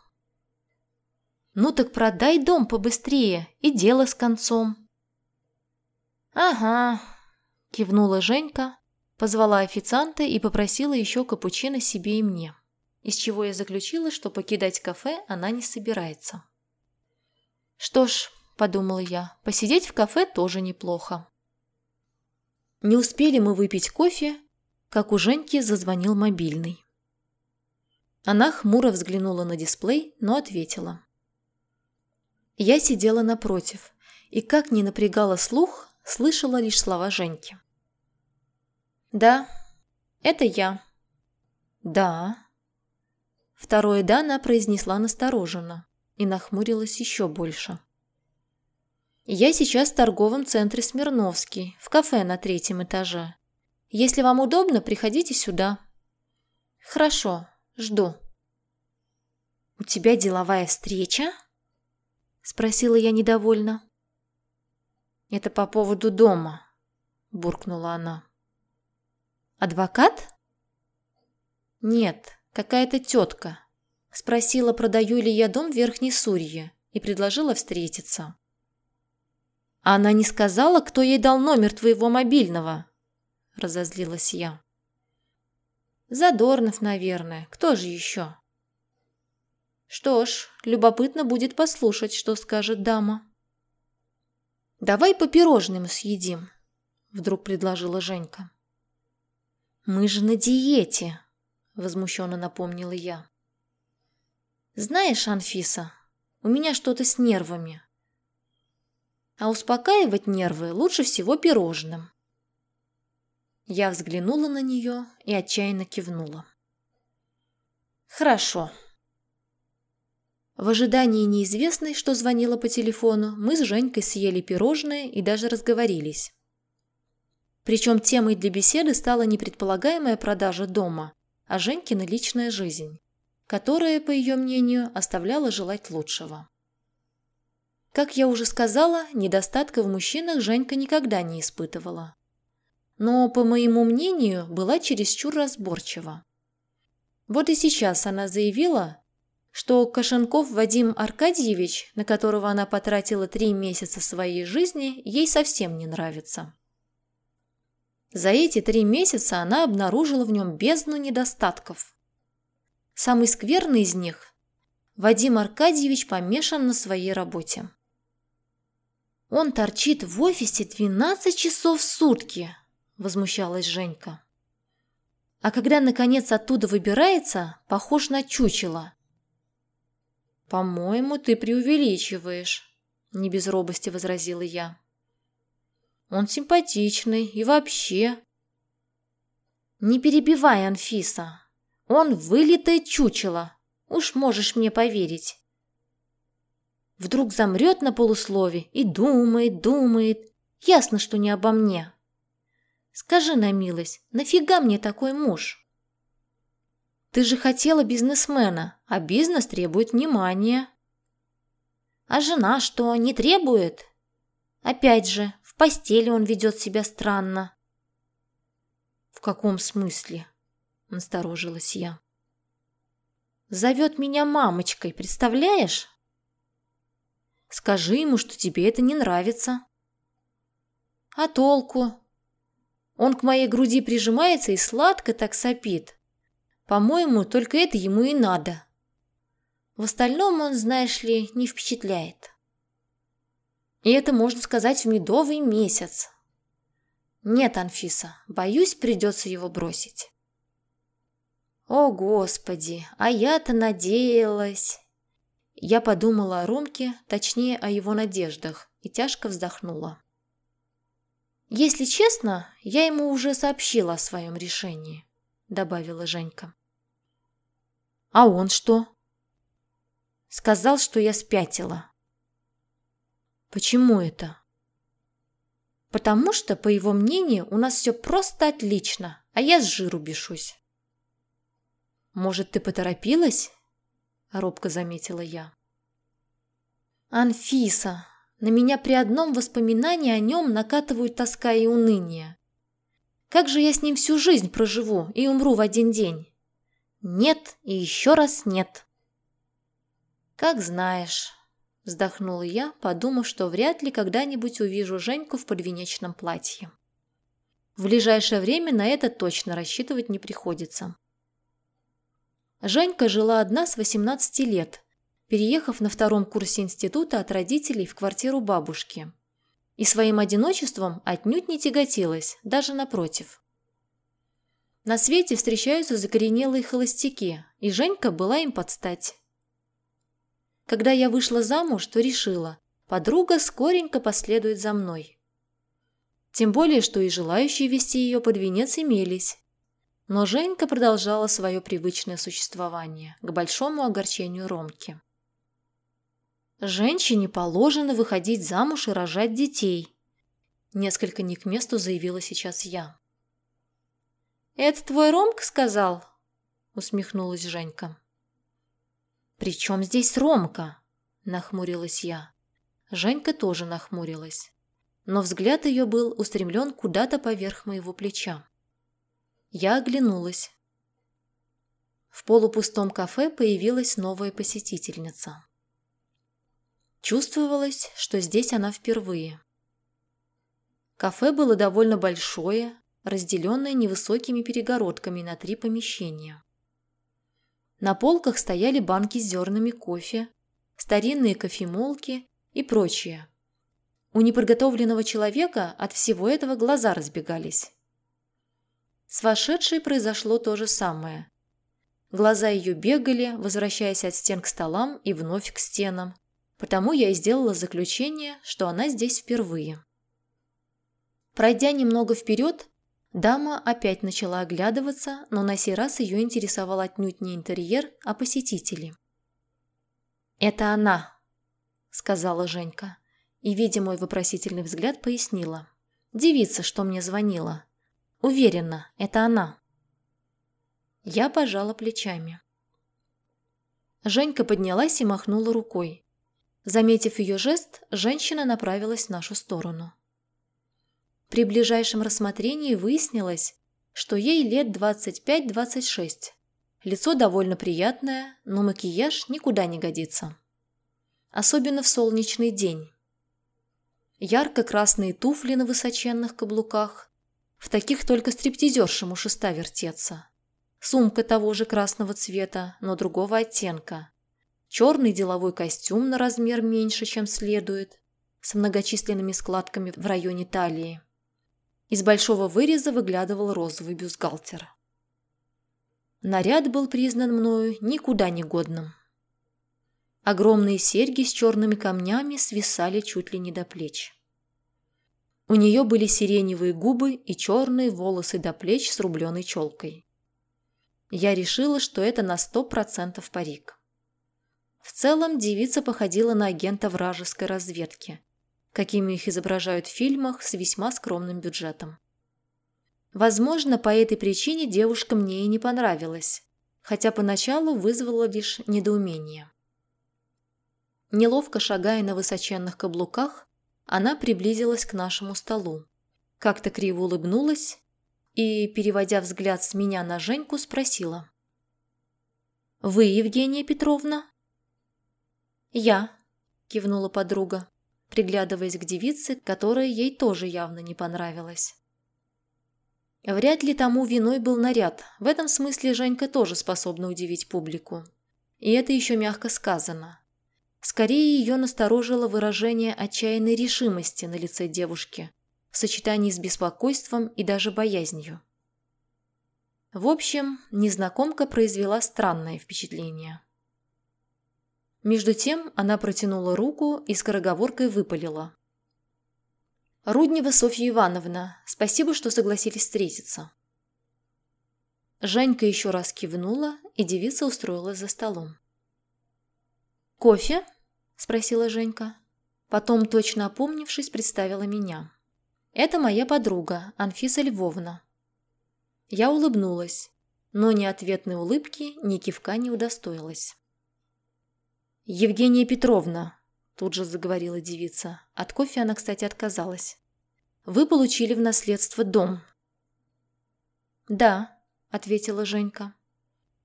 Speaker 1: Ну так продай дом побыстрее, и дело с концом. Ага, кивнула Женька, позвала официанта и попросила еще капучино себе и мне, из чего я заключила, что покидать кафе она не собирается. Что ж, подумала я, посидеть в кафе тоже неплохо. Не успели мы выпить кофе, как у Женьки зазвонил мобильный. Она хмуро взглянула на дисплей, но ответила. Я сидела напротив и, как ни напрягала слух, слышала лишь слова Женьки. «Да, это я». «Да». Второе «да» она произнесла настороженно и нахмурилась еще больше. «Я сейчас в торговом центре Смирновский, в кафе на третьем этаже. Если вам удобно, приходите сюда». «Хорошо, жду». «У тебя деловая встреча?» Спросила я недовольно. Это по поводу дома. – буркнула она. «Адвокат?» «Нет, какая-то тетка. Спросила, продаю ли я дом в Верхней Сурье, и предложила встретиться». «А она не сказала, кто ей дал номер твоего мобильного?» – разозлилась я. «Задорнов, наверное. Кто же еще?» «Что ж, любопытно будет послушать, что скажет дама». «Давай по пирожным съедим», – вдруг предложила Женька. «Мы же на диете», – возмущенно напомнила я. «Знаешь, Анфиса, у меня что-то с нервами. А успокаивать нервы лучше всего пирожным». Я взглянула на нее и отчаянно кивнула. «Хорошо», в ожидании неизвестной, что звонила по телефону, мы с Женькой съели пирожное и даже разговорились. Причем темой для беседы стала не предполагаемая продажа дома, а Женькина личная жизнь, которая, по ее мнению, оставляла желать лучшего. Как я уже сказала, недостатка в мужчинах Женька никогда не испытывала. Но, по моему мнению, была чересчур разборчива. Вот и сейчас она заявила, что Кошенков Вадим Аркадьевич, на которого она потратила три месяца своей жизни, ей совсем не нравится. За эти три месяца она обнаружила в нем бездну недостатков. Самый скверный из них – Вадим Аркадьевич помешан на своей работе. «Он торчит в офисе 12 часов в сутки», – возмущалась Женька. А когда, наконец, оттуда выбирается, похож на чучело, «По-моему, ты преувеличиваешь», – не без робости возразила я. «Он симпатичный и вообще...» «Не перебивай, Анфиса. Он вылитое чучело. Уж можешь мне поверить». Вдруг замрет на полуслове и думает, думает. Ясно, что не обо мне. Скажи на милость, нафига мне такой муж? Ты же хотела бизнесмена, а бизнес требует внимания. А жена что, не требует? Опять же, в постели он ведет себя странно. В каком смысле? Насторожилась я. Зовет меня мамочкой, представляешь? Скажи ему, что тебе это не нравится. А толку? Он к моей груди прижимается и сладко так сопит. По-моему, только это ему и надо. В остальном он, знаешь ли, не впечатляет. И это, можно сказать, в медовый месяц. Нет, Анфиса, боюсь, придется его бросить. О, Господи, а я-то надеялась. Я подумала о Ромке, точнее, о его надеждах, и тяжко вздохнула. Если честно, я ему уже сообщила о своем решении, добавила Женька. А он что? Сказал, что я спятила. Почему это? Потому что, по его мнению, у нас все просто отлично, а я с жиру бешусь. Может, ты поторопилась? Робко заметила я. Анфиса, на меня при одном воспоминании о нем накатывают тоска и уныние. Как же я с ним всю жизнь проживу и умру в один день? Нет и еще раз нет. Как знаешь, вздохнула я, подумав, что вряд ли когда-нибудь увижу Женьку в подвенечном платье. В ближайшее время на это точно рассчитывать не приходится. Женька жила одна с 18 лет, переехав на втором курсе института от родителей в квартиру бабушки. И своим одиночеством отнюдь не тяготилась, даже напротив. На свете встречаются закоренелые холостяки, и Женька была им под стать. Когда я вышла замуж, то решила, подруга скоренько последует за мной. Тем более, что и желающие вести ее под венец имелись. Но Женька продолжала свое привычное существование, к большому огорчению Ромки. «Женщине положено выходить замуж и рожать детей», несколько не к месту заявила сейчас я. «Это твой Ромка сказал?» – усмехнулась Женька. «При чем здесь Ромка?» – нахмурилась я. Женька тоже нахмурилась. но взгляд ее был устремлен куда-то поверх моего плеча. Я оглянулась. В полупустом кафе появилась новая посетительница. Чувствовалось, что здесь она впервые. Кафе было довольно большое, разделенное невысокими перегородками на три помещения. На полках стояли банки с зернами кофе, старинные кофемолки и прочее. У неподготовленного человека от всего этого глаза разбегались. С вошедшей произошло то же самое. Глаза ее бегали, возвращаясь от стен к столам и вновь к стенам, потому я и сделала заключение, что она здесь впервые. Пройдя немного вперед, дама опять начала оглядываться, но на сей раз ее интересовал отнюдь не интерьер, а посетители. «Это она», — сказала Женька, и, видя мой вопросительный взгляд, пояснила. «Девица, что мне звонила. Уверена, это она». Я пожала плечами. Женька поднялась и махнула рукой. Заметив ее жест, женщина направилась в нашу сторону. При ближайшем рассмотрении выяснилось, что ей лет 25-26. Лицо довольно приятное, но макияж никуда не годится. Особенно в солнечный день. Ярко-красные туфли на высоченных каблуках. В таких только стриптизершам у шеста вертеться. Сумка того же красного цвета, но другого оттенка черный деловой костюм на размер меньше, чем следует, с многочисленными складками в районе талии. Из большого выреза выглядывал розовый бюстгальтер. Наряд был признан мною никуда не годным. Огромные серьги с черными камнями свисали чуть ли не до плеч. У нее были сиреневые губы и черные волосы до плеч с рубленой челкой. Я решила, что это на сто процентов парик. В целом девица походила на агента вражеской разведки, какими их изображают в фильмах с весьма скромным бюджетом. Возможно, по этой причине девушка мне и не понравилась, хотя поначалу вызвала лишь недоумение. Неловко шагая на высоченных каблуках, она приблизилась к нашему столу, как-то криво улыбнулась и, переводя взгляд с меня на Женьку, спросила. «Вы, Евгения Петровна?» «Я», – кивнула подруга, приглядываясь к девице, которая ей тоже явно не понравилась. Вряд ли тому виной был наряд. В этом смысле Женька тоже способна удивить публику. И это еще мягко сказано. Скорее ее насторожило выражение отчаянной решимости на лице девушки в сочетании с беспокойством и даже боязнью. В общем, незнакомка произвела странное впечатление. Между тем она протянула руку и скороговоркой выпалила. «Руднева Софья Ивановна, спасибо, что согласились встретиться». Женька еще раз кивнула, и девица устроилась за столом. «Кофе?» – спросила Женька. Потом, точно опомнившись, представила меня. «Это моя подруга, Анфиса Львовна». Я улыбнулась, но ни ответной улыбки, ни кивка не удостоилась. «Евгения Петровна», – тут же заговорила девица. От кофе она, кстати, отказалась. «Вы получили в наследство дом». «Да», – ответила Женька.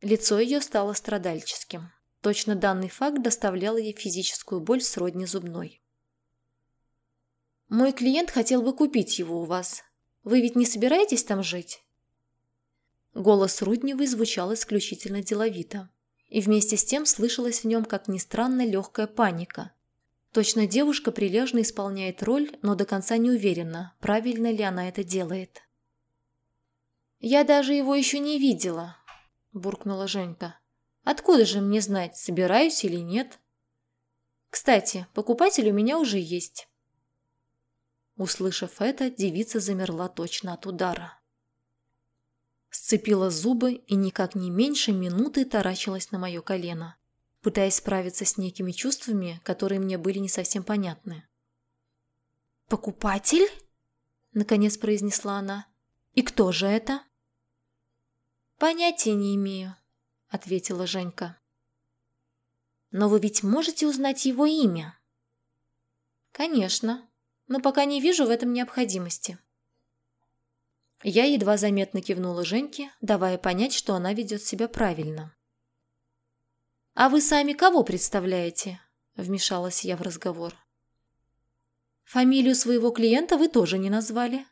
Speaker 1: Лицо ее стало страдальческим. Точно данный факт доставлял ей физическую боль сродни зубной. «Мой клиент хотел бы купить его у вас. Вы ведь не собираетесь там жить?» Голос Рудневой звучал исключительно деловито и вместе с тем слышалась в нем, как ни странно, легкая паника. Точно девушка прилежно исполняет роль, но до конца не уверена, правильно ли она это делает. «Я даже его еще не видела», – буркнула Женька. «Откуда же мне знать, собираюсь или нет?» «Кстати, покупатель у меня уже есть». Услышав это, девица замерла точно от удара сцепила зубы и никак не меньше минуты таращилась на мое колено, пытаясь справиться с некими чувствами, которые мне были не совсем понятны. «Покупатель?» – наконец произнесла она. «И кто же это?» «Понятия не имею», – ответила Женька. «Но вы ведь можете узнать его имя?» «Конечно. но пока не вижу в этом необходимости. Я едва заметно кивнула Женьке, давая понять, что она ведет себя правильно. «А вы сами кого представляете?» – вмешалась я в разговор. «Фамилию своего клиента вы тоже не назвали».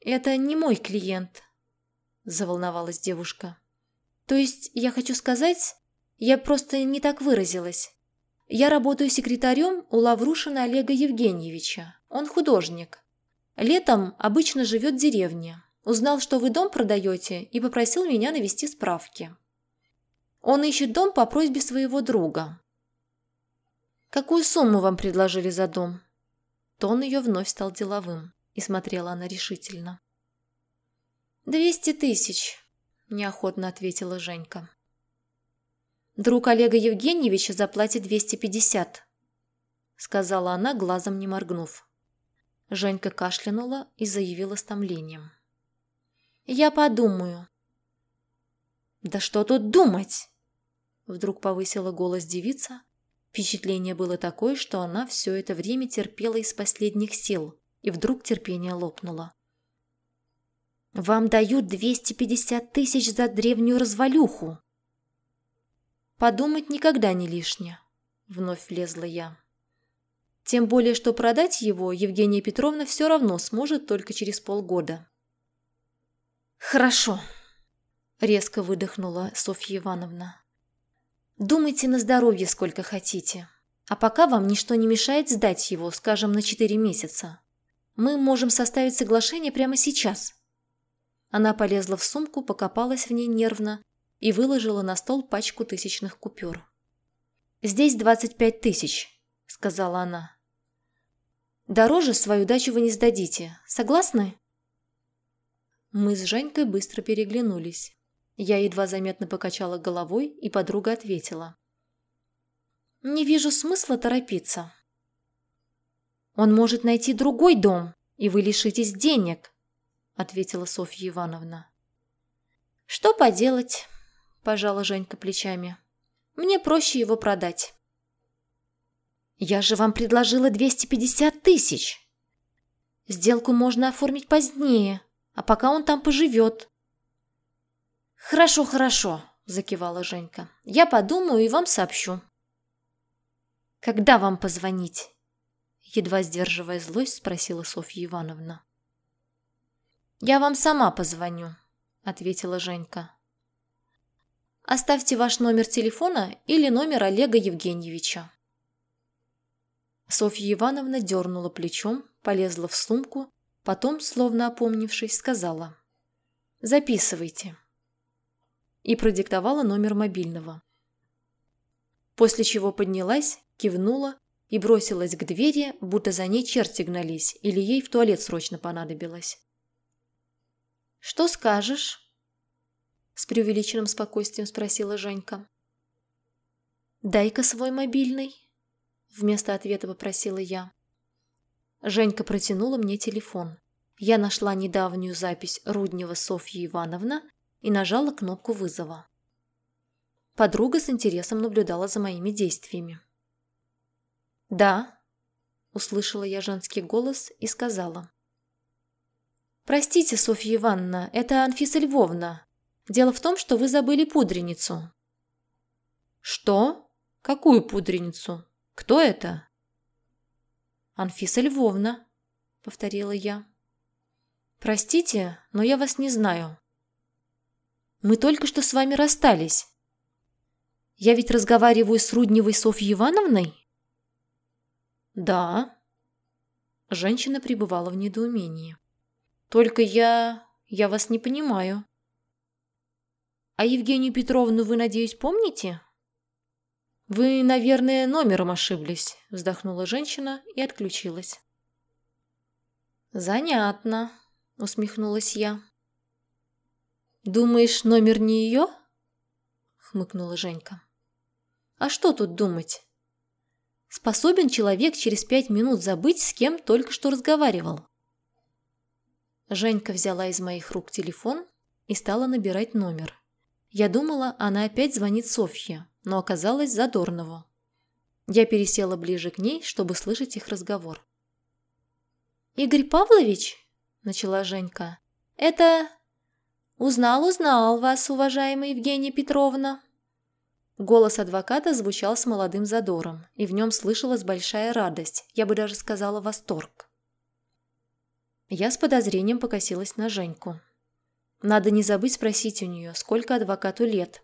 Speaker 1: «Это не мой клиент», – заволновалась девушка. «То есть, я хочу сказать, я просто не так выразилась. Я работаю секретарем у Лаврушина Олега Евгеньевича. Он художник. Летом обычно живет в деревне. Узнал, что вы дом продаете, и попросил меня навести справки. Он ищет дом по просьбе своего друга. «Какую сумму вам предложили за дом?» Тон ее вновь стал деловым, и смотрела она решительно. «Двести тысяч», – неохотно ответила Женька. «Друг Олега Евгеньевича заплатит двести пятьдесят», – сказала она, глазом не моргнув. Женька кашлянула и заявила с томлением. «Я подумаю». «Да что тут думать?» Вдруг повысила голос девица. Впечатление было такое, что она все это время терпела из последних сил, и вдруг терпение лопнуло. «Вам дают 250 тысяч за древнюю развалюху!» «Подумать никогда не лишнее», — вновь влезла я. Тем более, что продать его Евгения Петровна все равно сможет только через полгода. «Хорошо», — резко выдохнула Софья Ивановна. Думайте на здоровье сколько хотите. А пока вам ничто не мешает сдать его, скажем, на четыре месяца. Мы можем составить соглашение прямо сейчас. Она полезла в сумку, покопалась в ней нервно и выложила на стол пачку тысячных купюр. «Здесь двадцать пять тысяч», — сказала она. «Дороже свою дачу вы не сдадите. Согласны?» Мы с Женькой быстро переглянулись. Я едва заметно покачала головой, и подруга ответила. «Не вижу смысла торопиться. Он может найти другой дом, и вы лишитесь денег», — ответила Софья Ивановна. «Что поделать?» — пожала Женька плечами. «Мне проще его продать». «Я же вам предложила 250 тысяч!» «Сделку можно оформить позднее, а пока он там поживет», «Хорошо, хорошо», – закивала Женька. «Я подумаю и вам сообщу». «Когда вам позвонить?» Едва сдерживая злость, спросила Софья Ивановна. «Я вам сама позвоню», – ответила Женька. «Оставьте ваш номер телефона или номер Олега Евгеньевича». Софья Ивановна дернула плечом, полезла в сумку, потом, словно опомнившись, сказала «Записывайте» и продиктовала номер мобильного. После чего поднялась, кивнула и бросилась к двери, будто за ней черти гнались или ей в туалет срочно понадобилось. «Что скажешь?» С преувеличенным спокойствием спросила Женька. «Дай-ка свой мобильный», вместо ответа попросила я. Женька протянула мне телефон. Я нашла недавнюю запись Руднева Софьи Ивановна и нажала кнопку вызова. Подруга с интересом наблюдала за моими действиями. «Да», – услышала я женский голос и сказала. «Простите, Софья Ивановна, это Анфиса Львовна. Дело в том, что вы забыли пудреницу». «Что? Какую пудреницу? Кто это?» «Анфиса Львовна», – повторила я. «Простите, но я вас не знаю. Мы только что с вами расстались. Я ведь разговариваю с Рудневой Софьей Ивановной? Да. Женщина пребывала в недоумении. Только я... я вас не понимаю. А Евгению Петровну вы, надеюсь, помните? Вы, наверное, номером ошиблись, вздохнула женщина и отключилась. Занятно, усмехнулась я. «Думаешь, номер не ее?» — хмыкнула Женька. «А что тут думать? Способен человек через пять минут забыть, с кем только что разговаривал?» Женька взяла из моих рук телефон и стала набирать номер. Я думала, она опять звонит Софье, но оказалось Задорнову. Я пересела ближе к ней, чтобы слышать их разговор. «Игорь Павлович?» – начала Женька. «Это...» «Узнал, узнал вас, уважаемая Евгения Петровна». Голос адвоката звучал с молодым задором, и в нем слышалась большая радость, я бы даже сказала восторг. Я с подозрением покосилась на Женьку. Надо не забыть спросить у нее, сколько адвокату лет.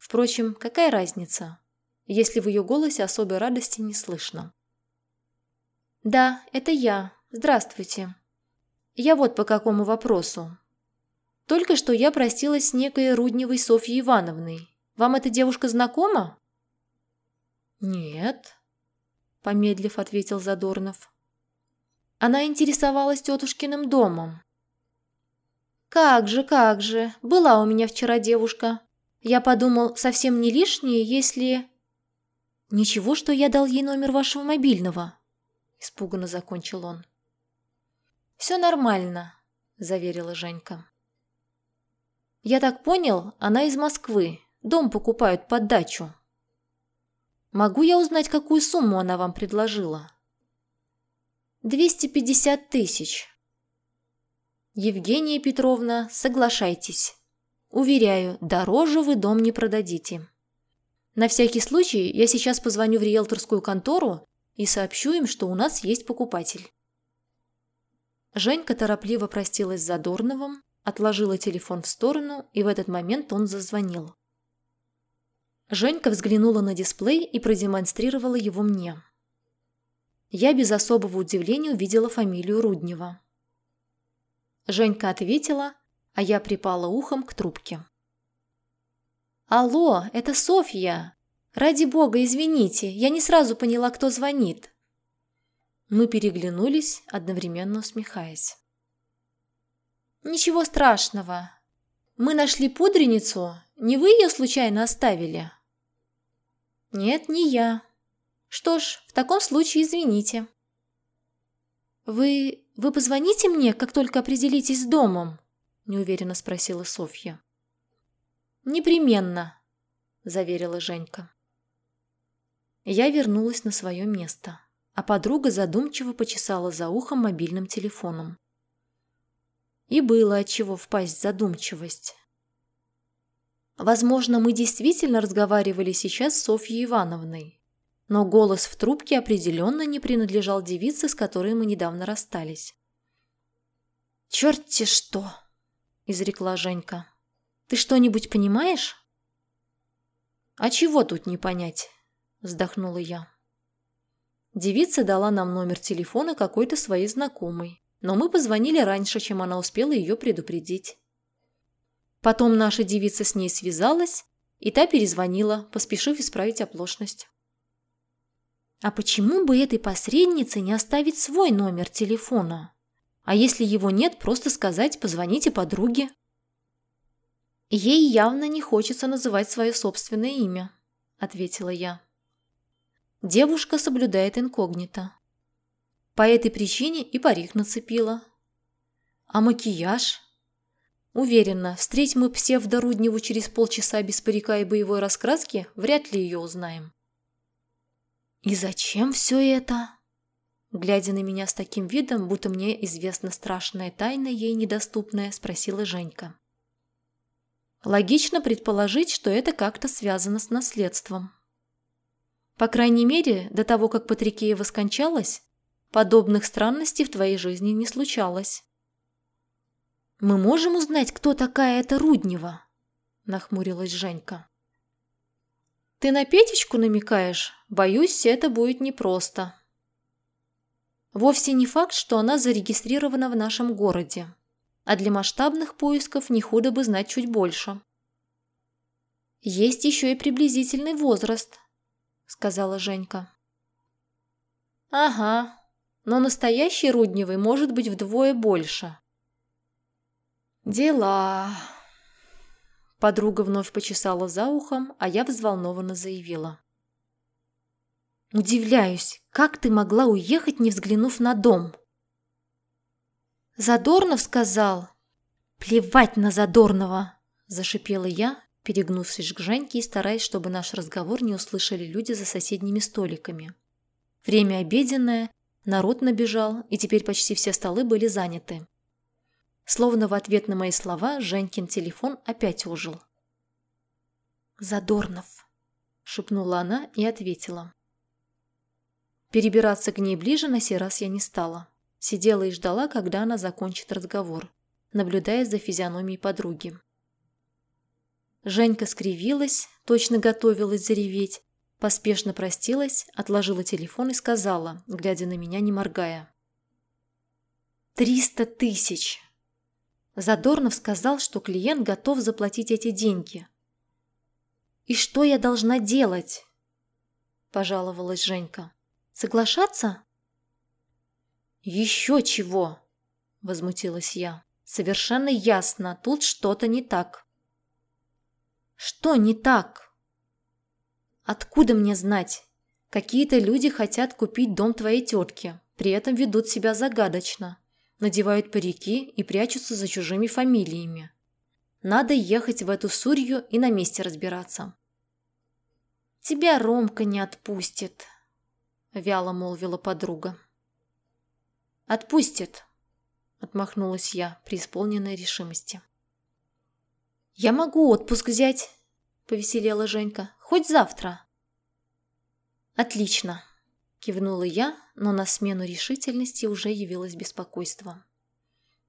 Speaker 1: Впрочем, какая разница, если в ее голосе особой радости не слышно. «Да, это я. Здравствуйте. Я вот по какому вопросу. Только что я простилась с некой Рудневой Софьей Ивановной. Вам эта девушка знакома?»
Speaker 2: «Нет», — помедлив ответил Задорнов.
Speaker 1: Она интересовалась тетушкиным домом. «Как же, как же, была у меня вчера девушка. Я подумал, совсем не лишнее, если...» «Ничего, что я дал ей номер вашего мобильного», — испуганно закончил он. «Все нормально», — заверила Женька. «Я так понял, она из Москвы. Дом покупают под дачу. Могу я узнать, какую сумму она вам предложила?» Двести пятьдесят тысяч. Евгения Петровна, соглашайтесь. Уверяю, дороже вы дом не продадите. На всякий случай я сейчас позвоню в риэлторскую контору и сообщу им, что у нас есть покупатель. Женька торопливо простилась с Задорновым, отложила телефон в сторону, и в этот момент он зазвонил. Женька взглянула на дисплей и продемонстрировала его мне я без особого удивления увидела фамилию Руднева. Женька ответила, а я припала ухом к трубке. «Алло, это Софья! Ради бога, извините, я не сразу поняла, кто звонит». Мы переглянулись, одновременно усмехаясь. «Ничего страшного. Мы нашли пудреницу. Не вы ее случайно оставили?» «Нет, не я», что ж, в таком случае извините. Вы... вы позвоните мне, как только определитесь с домом? Неуверенно спросила Софья. Непременно, заверила Женька. Я вернулась на свое место, а подруга задумчиво почесала за ухом мобильным телефоном. И было от чего впасть в задумчивость. Возможно, мы действительно разговаривали сейчас с Софьей Ивановной, но голос в трубке определенно не принадлежал девице, с которой мы недавно расстались. «Черт-те что!» – изрекла Женька. «Ты что-нибудь понимаешь?» «А чего тут не понять?» – вздохнула я. Девица дала нам номер телефона какой-то своей знакомой, но мы позвонили раньше, чем она успела ее предупредить. Потом наша девица с ней связалась, и та перезвонила, поспешив исправить оплошность. А почему бы этой посреднице не оставить свой номер телефона? А если его нет, просто сказать «позвоните подруге». Ей явно не хочется называть свое собственное имя, ответила я. Девушка соблюдает инкогнито. По этой причине и парик нацепила. А макияж? Уверена, встреть мы псевдорудневу через полчаса без парика и боевой раскраски, вряд ли ее узнаем. «И зачем все это?» Глядя на меня с таким видом, будто мне известна страшная тайна, ей недоступная, спросила Женька. Логично предположить, что это как-то связано с наследством. По крайней мере, до того, как Патрикеева скончалась, подобных странностей в твоей жизни не случалось. «Мы можем узнать, кто такая эта Руднева?» – нахмурилась Женька. «Ты на Петечку намекаешь?» Боюсь, это будет непросто. Вовсе не факт, что она зарегистрирована в нашем городе. А для масштабных поисков не худо бы знать чуть больше. «Есть еще и приблизительный возраст», — сказала Женька. «Ага, но настоящий Рудневый может быть вдвое больше». «Дела...» Подруга вновь почесала за ухом, а я взволнованно заявила. Удивляюсь, как ты могла уехать, не взглянув на дом? Задорнов сказал. Плевать на Задорнова, зашипела я, перегнувшись к Женьке и стараясь, чтобы наш разговор не услышали люди за соседними столиками. Время обеденное, Народ набежал, и теперь почти все столы были заняты. Словно в ответ на мои слова Женькин телефон опять ожил. «Задорнов», — шепнула она и ответила. Перебираться к ней ближе на сей раз я не стала. Сидела и ждала, когда она закончит разговор, наблюдая за физиономией подруги. Женька скривилась, точно готовилась зареветь, поспешно простилась, отложила телефон и сказала, глядя на меня, не моргая. «Триста тысяч!» Задорнов сказал, что клиент готов заплатить эти деньги. «И что я должна делать?» – пожаловалась Женька. «Соглашаться?» «Еще чего!» – возмутилась я. «Совершенно ясно, тут что-то не так». «Что не так?» «Откуда мне знать? Какие-то люди хотят купить дом твоей тетки, при этом ведут себя загадочно, надевают парики и прячутся за чужими фамилиями. Надо ехать в эту сурью и на месте разбираться». «Тебя Ромка не отпустит», – вяло молвила подруга. «Отпустит», – отмахнулась я, преисполненной решимости. «Я могу отпуск взять», – повеселела Женька. «Хоть завтра». «Отлично», – кивнула я, но на смену решительности уже явилось беспокойство.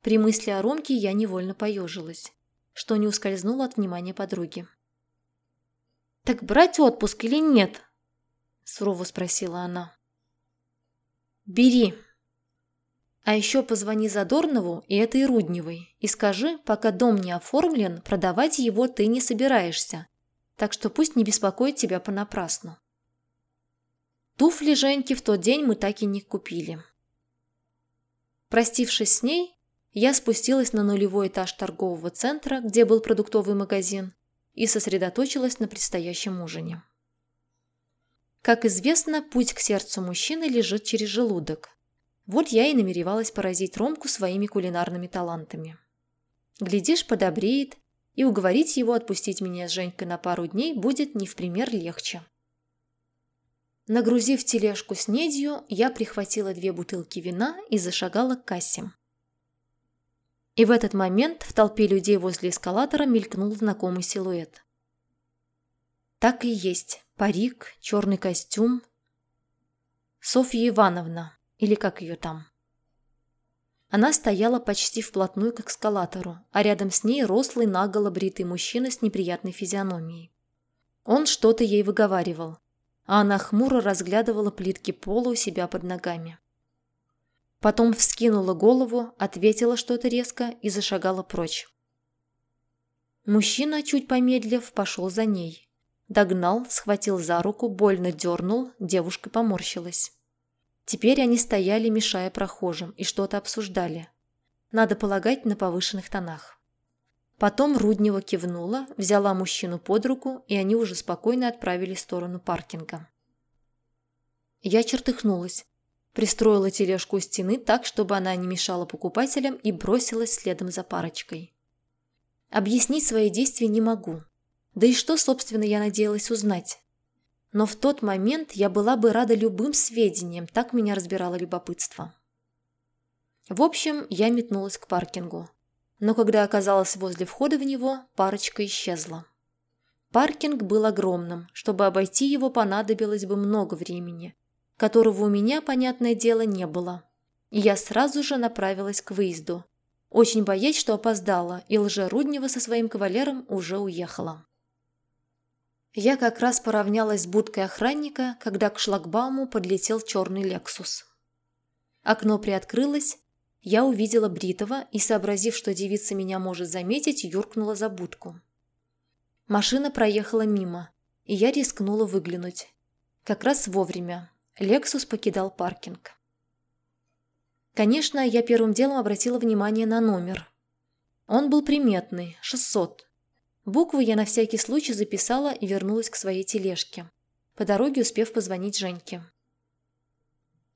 Speaker 1: При мысли о Ромке я невольно поежилась, что не ускользнуло от внимания подруги. «Так брать отпуск или нет?» – сурово спросила она. «Бери», а еще позвони Задорнову и этой Рудневой и скажи, пока дом не оформлен, продавать его ты не собираешься. Так что пусть не беспокоит тебя понапрасну. Туфли Женьки в тот день мы так и не купили. Простившись с ней, я спустилась на нулевой этаж торгового центра, где был продуктовый магазин, и сосредоточилась на предстоящем ужине. Как известно, путь к сердцу мужчины лежит через желудок, вот я и намеревалась поразить Ромку своими кулинарными талантами. Глядишь, подобреет, и уговорить его отпустить меня с Женькой на пару дней будет не в пример легче. Нагрузив тележку с недью, я прихватила две бутылки вина и зашагала к кассе. И в этот момент в толпе людей возле эскалатора мелькнул знакомый силуэт. Так и есть. Парик, черный костюм. Софья Ивановна, или как ее там. Она стояла почти вплотную к эскалатору, а рядом с ней рослый наголо бритый мужчина с неприятной физиономией. Он что-то ей выговаривал, а она хмуро разглядывала плитки пола у себя под ногами. Потом вскинула голову, ответила что-то резко и зашагала прочь. Мужчина, чуть помедлив, пошел за ней. Догнал, схватил за руку, больно дернул, девушка поморщилась. Теперь они стояли, мешая прохожим, и что-то обсуждали. Надо полагать, на повышенных тонах. Потом Руднева кивнула, взяла мужчину под руку, и они уже спокойно отправились в сторону паркинга. Я чертыхнулась, пристроила тележку у стены так, чтобы она не мешала покупателям, и бросилась следом за парочкой. Объяснить свои действия не могу. Да и что, собственно, я надеялась узнать? Но в тот момент я была бы рада любым сведениям, так меня разбирало любопытство. В общем, я метнулась к паркингу. Но когда оказалась возле входа в него, парочка исчезла. Паркинг был огромным, чтобы обойти его понадобилось бы много времени, которого у меня, понятное дело, не было. И я сразу же направилась к выезду, очень боясь, что опоздала, и лжеруднева со своим кавалером уже уехала. Я как раз поравнялась с будкой охранника, когда к шлагбауму подлетел черный «Лексус». Окно приоткрылось, я увидела Бритова и, сообразив, что девица меня может заметить, юркнула за будку. Машина проехала мимо, и я рискнула выглянуть. Как раз вовремя. «Лексус» покидал паркинг. Конечно, я первым делом обратила внимание на номер. Он был приметный, 600. Буквы я на всякий случай записала и вернулась к своей тележке, по дороге успев позвонить Женьке.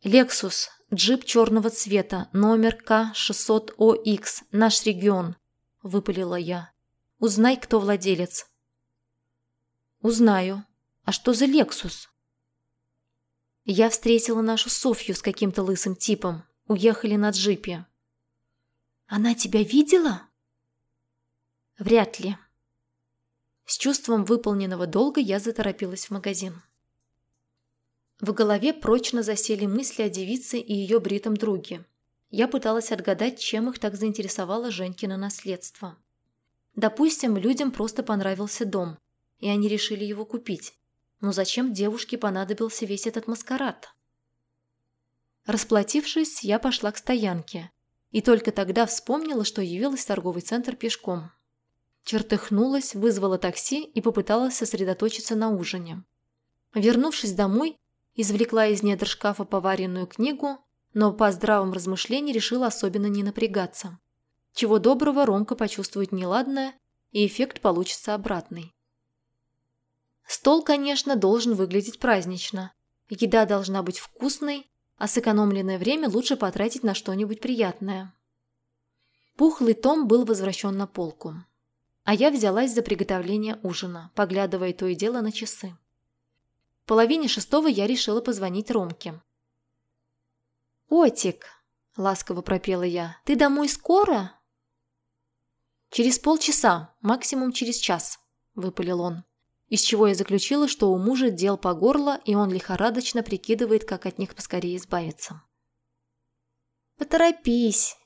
Speaker 1: «Лексус, джип черного цвета, номер К-600ОХ, наш регион», – выпалила я. «Узнай, кто владелец». «Узнаю. А что за Лексус?» Я встретила нашу Софью с каким-то лысым типом. Уехали на джипе. Она тебя видела? Вряд ли. С чувством выполненного долга я заторопилась в магазин. В голове прочно засели мысли о девице и ее бритом друге. Я пыталась отгадать, чем их так заинтересовало Женькино наследство. Допустим, людям просто понравился дом, и они решили его купить. Но зачем девушке понадобился весь этот маскарад? Расплатившись, я пошла к стоянке. И только тогда вспомнила, что явилась в торговый центр пешком. Чертыхнулась, вызвала такси и попыталась сосредоточиться на ужине. Вернувшись домой, извлекла из недр шкафа поваренную книгу, но по здравом размышлении решила особенно не напрягаться. Чего доброго, Ромка почувствует неладное, и эффект получится обратный. Стол, конечно, должен выглядеть празднично. Еда должна быть вкусной, а сэкономленное время лучше потратить на что-нибудь приятное. Пухлый Том был возвращен на полку. А я взялась за приготовление ужина, поглядывая то и дело на часы. В половине шестого я решила позвонить Ромке. «Отик», — ласково пропела я, — «ты домой скоро?» «Через полчаса, максимум через час», – выпалил он. Из чего я заключила, что у мужа дел по горло, и он лихорадочно прикидывает, как от них поскорее избавиться. «Поторопись!»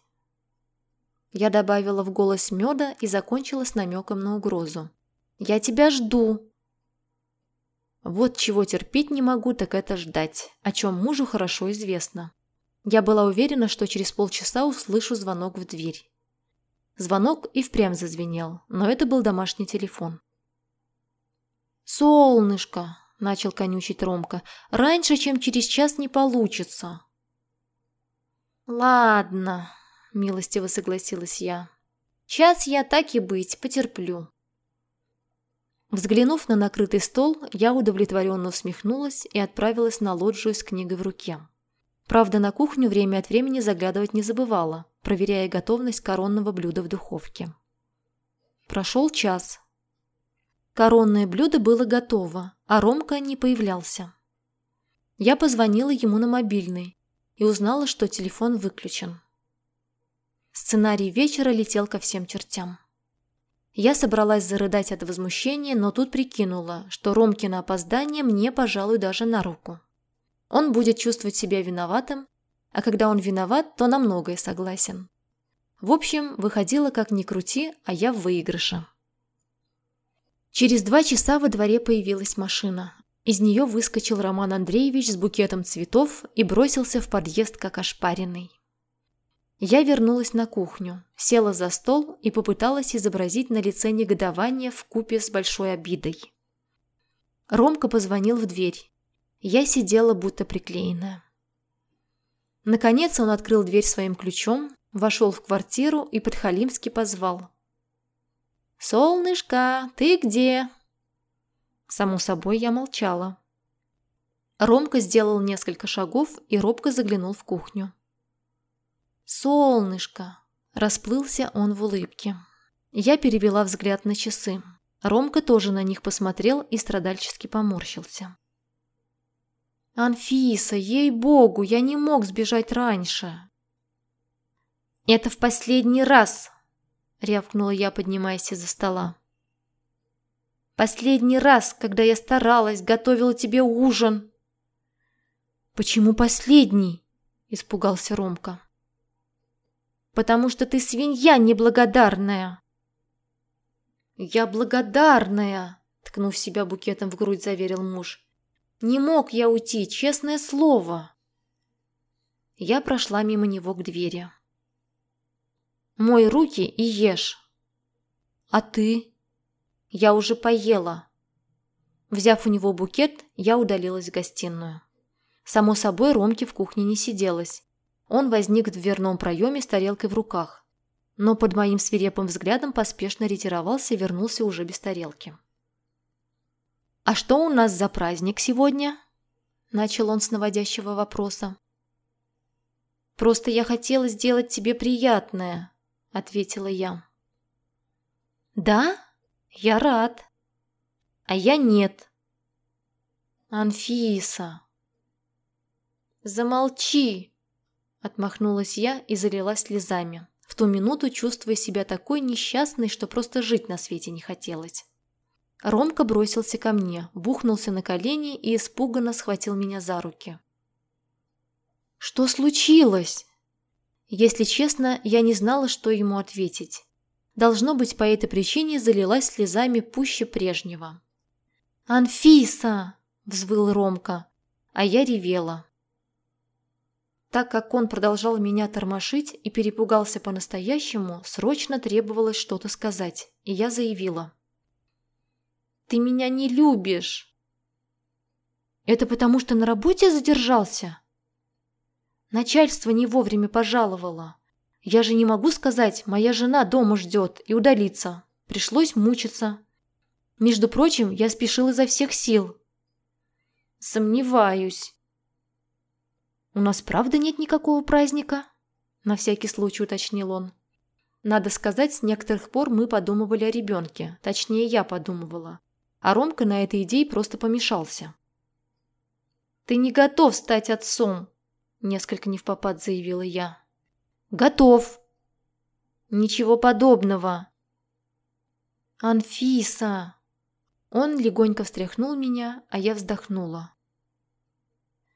Speaker 1: Я добавила в голос меда и закончила с намеком на угрозу. «Я тебя жду!» Вот чего терпеть не могу, так это ждать, о чем мужу хорошо известно. Я была уверена, что через полчаса услышу звонок в дверь. Звонок и впрямь зазвенел, но это был домашний телефон. «Солнышко!» – начал конючить Ромка. «Раньше, чем через час, не получится». «Ладно», – милостиво согласилась я. «Час я так и быть, потерплю». Взглянув на накрытый стол, я удовлетворенно усмехнулась и отправилась на лоджию с книгой в руке. Правда, на кухню время от времени заглядывать не забывала, проверяя готовность коронного блюда в духовке. Прошел час. Коронное блюдо было готово, а Ромка не появлялся. Я позвонила ему на мобильный и узнала, что телефон выключен. Сценарий вечера летел ко всем чертям. Я собралась зарыдать от возмущения, но тут прикинула, что Ромкино опоздание мне, пожалуй, даже на руку. Он будет чувствовать себя виноватым, а когда он виноват, то на многое согласен. В общем, выходило как ни крути, а я в выигрыше. Через два часа во дворе появилась машина. Из нее выскочил Роман Андреевич с букетом цветов и бросился в подъезд как ошпаренный. Я вернулась на кухню, села за стол и попыталась изобразить на лице негодование в купе с большой обидой. Ромка позвонил в дверь. Я сидела будто приклеенная. Наконец он открыл дверь своим ключом, вошел в квартиру и подхалимски позвал. «Солнышко, ты где?» Само собой, я молчала. Ромка сделал несколько шагов и робко заглянул в кухню. «Солнышко!» – расплылся он в улыбке. Я перевела взгляд на часы. Ромка тоже на них посмотрел и страдальчески поморщился. «Анфиса, ей-богу, я не мог сбежать раньше!» «Это в последний раз!» — рявкнула я, поднимаясь из-за стола. «Последний раз, когда я старалась, готовила тебе ужин!» «Почему последний?» — испугался Ромка. «Потому что ты свинья неблагодарная!» «Я благодарная!» — ткнув себя букетом в грудь, заверил муж. Не мог я уйти, честное слово. Я прошла мимо него к двери. Мой руки и ешь. А ты? Я уже поела. Взяв у него букет, я удалилась в гостиную. Само собой, Ромке в кухне не сиделось. Он возник в дверном проеме с тарелкой в руках, но под моим свирепым взглядом поспешно ретировался и вернулся уже без тарелки. «А что у нас за праздник сегодня?» Начал он с наводящего вопроса. «Просто я хотела сделать тебе приятное», — ответила я. «Да? Я рад. А я нет». «Анфиса!» «Замолчи!» Отмахнулась я и залилась слезами, в ту минуту чувствуя себя такой несчастной, что просто жить на свете не хотелось. Ромка бросился ко мне, бухнулся на колени и испуганно схватил меня за руки. «Что случилось?» Если честно, я не знала, что ему ответить. Должно быть, по этой причине залилась слезами пуще прежнего. «Анфиса!» – взвыл Ромка, а я ревела. Так как он продолжал меня тормошить и перепугался по-настоящему, срочно требовалось что-то сказать, и я заявила. «Ты меня не любишь!» «Это потому, что на работе задержался?» Начальство не вовремя пожаловало. Я же не могу сказать, моя жена дома ждет и удалиться. Пришлось мучиться. Между прочим, я спешил изо всех сил. Сомневаюсь. У нас правда нет никакого праздника? На всякий случай уточнил он. Надо сказать, с некоторых пор мы подумывали о ребенке. Точнее, я подумывала. А Ромка на этой идее просто помешался. «Ты не готов стать отцом!» Несколько невпопад заявила я. «Готов!» «Ничего подобного!» «Анфиса!» Он легонько встряхнул меня, а я вздохнула.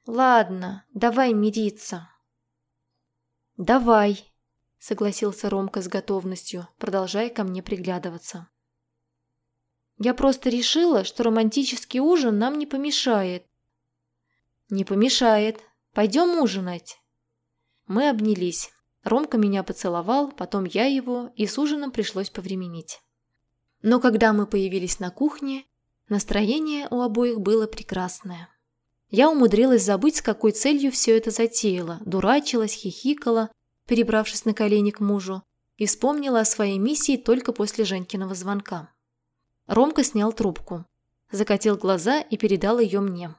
Speaker 1: «Ладно, давай мириться». «Давай», — согласился Ромка с готовностью, продолжая ко мне приглядываться. «Я просто решила, что романтический ужин нам не помешает». «Не помешает. Пойдем ужинать». Мы обнялись. Ромка меня поцеловал, потом я его, и с ужином пришлось повременить. Но когда мы появились на кухне, настроение у обоих было прекрасное. Я умудрилась забыть, с какой целью все это затеяла, дурачилась, хихикала, перебравшись на колени к мужу, и вспомнила о своей миссии только после Женькиного звонка. Ромка снял трубку, закатил глаза и передал ее мне.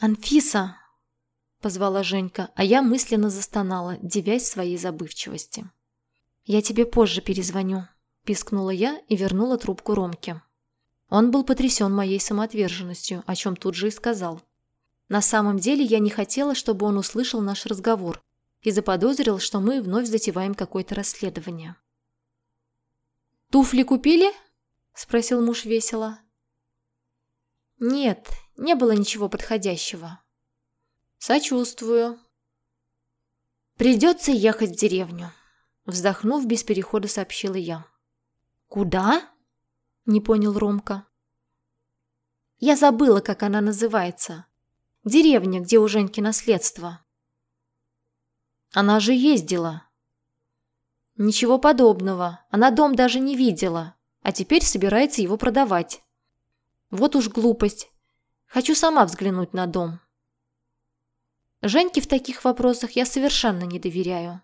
Speaker 1: «Анфиса!» – позвала Женька, а я мысленно застонала, девясь своей забывчивости. «Я тебе позже перезвоню», пискнула я и вернула трубку Ромке. Он был потрясен моей самоотверженностью, о чем тут же и сказал. На самом деле я не хотела, чтобы он услышал наш разговор и заподозрил, что мы вновь затеваем какое-то расследование. «Туфли купили?» – спросил муж весело. «Нет, не было ничего подходящего». «Сочувствую». «Придется ехать в деревню», – вздохнув, без перехода сообщила я. «Куда?» – не понял Ромка. «Я забыла, как она называется. Деревня, где у Женьки наследство». «Она же ездила». «Ничего подобного. Она дом даже не видела, а теперь собирается его продавать. Вот уж глупость. Хочу сама взглянуть на дом». Женьке в таких вопросах я совершенно не доверяю.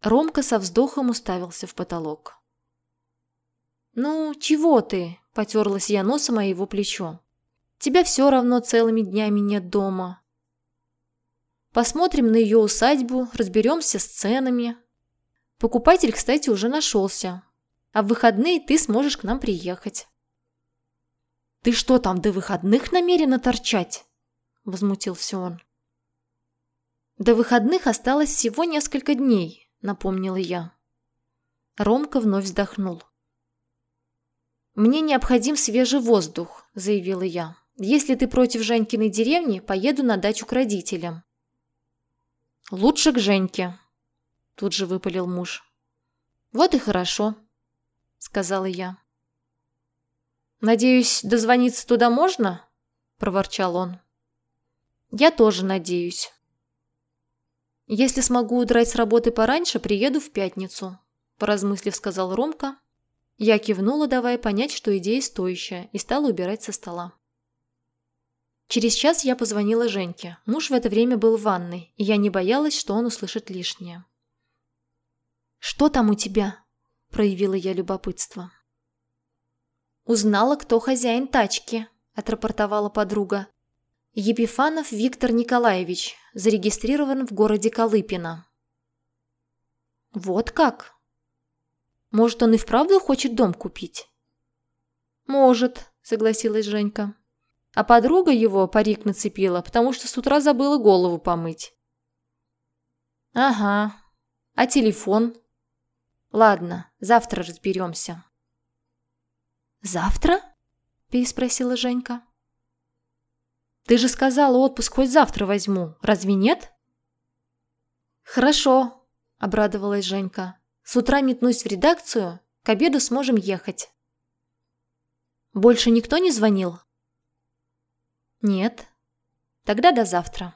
Speaker 1: Ромка со вздохом уставился в потолок. «Ну, чего ты?» – потерлась я носом о его плечо. «Тебя все равно целыми днями нет дома. Посмотрим на ее усадьбу, разберемся с ценами. Покупатель, кстати, уже нашелся. А в выходные ты сможешь к нам приехать». «Ты что там до выходных намерена торчать?» – возмутился он. «До выходных осталось всего несколько дней», – напомнила я. Ромка вновь вздохнул. «Мне необходим свежий воздух», – заявила я. «Если ты против Женькиной деревни, поеду на дачу к родителям». «Лучше к Женьке», – тут же выпалил муж. «Вот и хорошо», – сказала я. «Надеюсь, дозвониться туда можно?» – проворчал он. «Я тоже надеюсь. Если смогу удрать с работы пораньше, приеду в пятницу», – поразмыслив, сказал Ромка я кивнула, давая понять, что идея стоящая, и стала убирать со стола. Через час я позвонила Женьке. Муж в это время был в ванной, и я не боялась, что он услышит лишнее. «Что там у тебя?» – проявила я любопытство. «Узнала, кто хозяин тачки», – отрапортовала подруга. «Епифанов Виктор Николаевич, зарегистрирован в городе Колыпино». «Вот как?» Может, он и вправду хочет дом купить?» «Может», — согласилась Женька.
Speaker 2: А подруга его парик нацепила, потому что с утра забыла голову помыть. Ага. А телефон? Ладно, завтра разберемся.
Speaker 1: Завтра? Переспросила Женька.
Speaker 2: Ты же сказала, отпуск хоть завтра возьму. Разве нет?
Speaker 1: Хорошо, обрадовалась Женька. С утра метнусь в редакцию, к обеду сможем ехать.
Speaker 2: Больше никто не звонил?
Speaker 1: Нет. Тогда до завтра.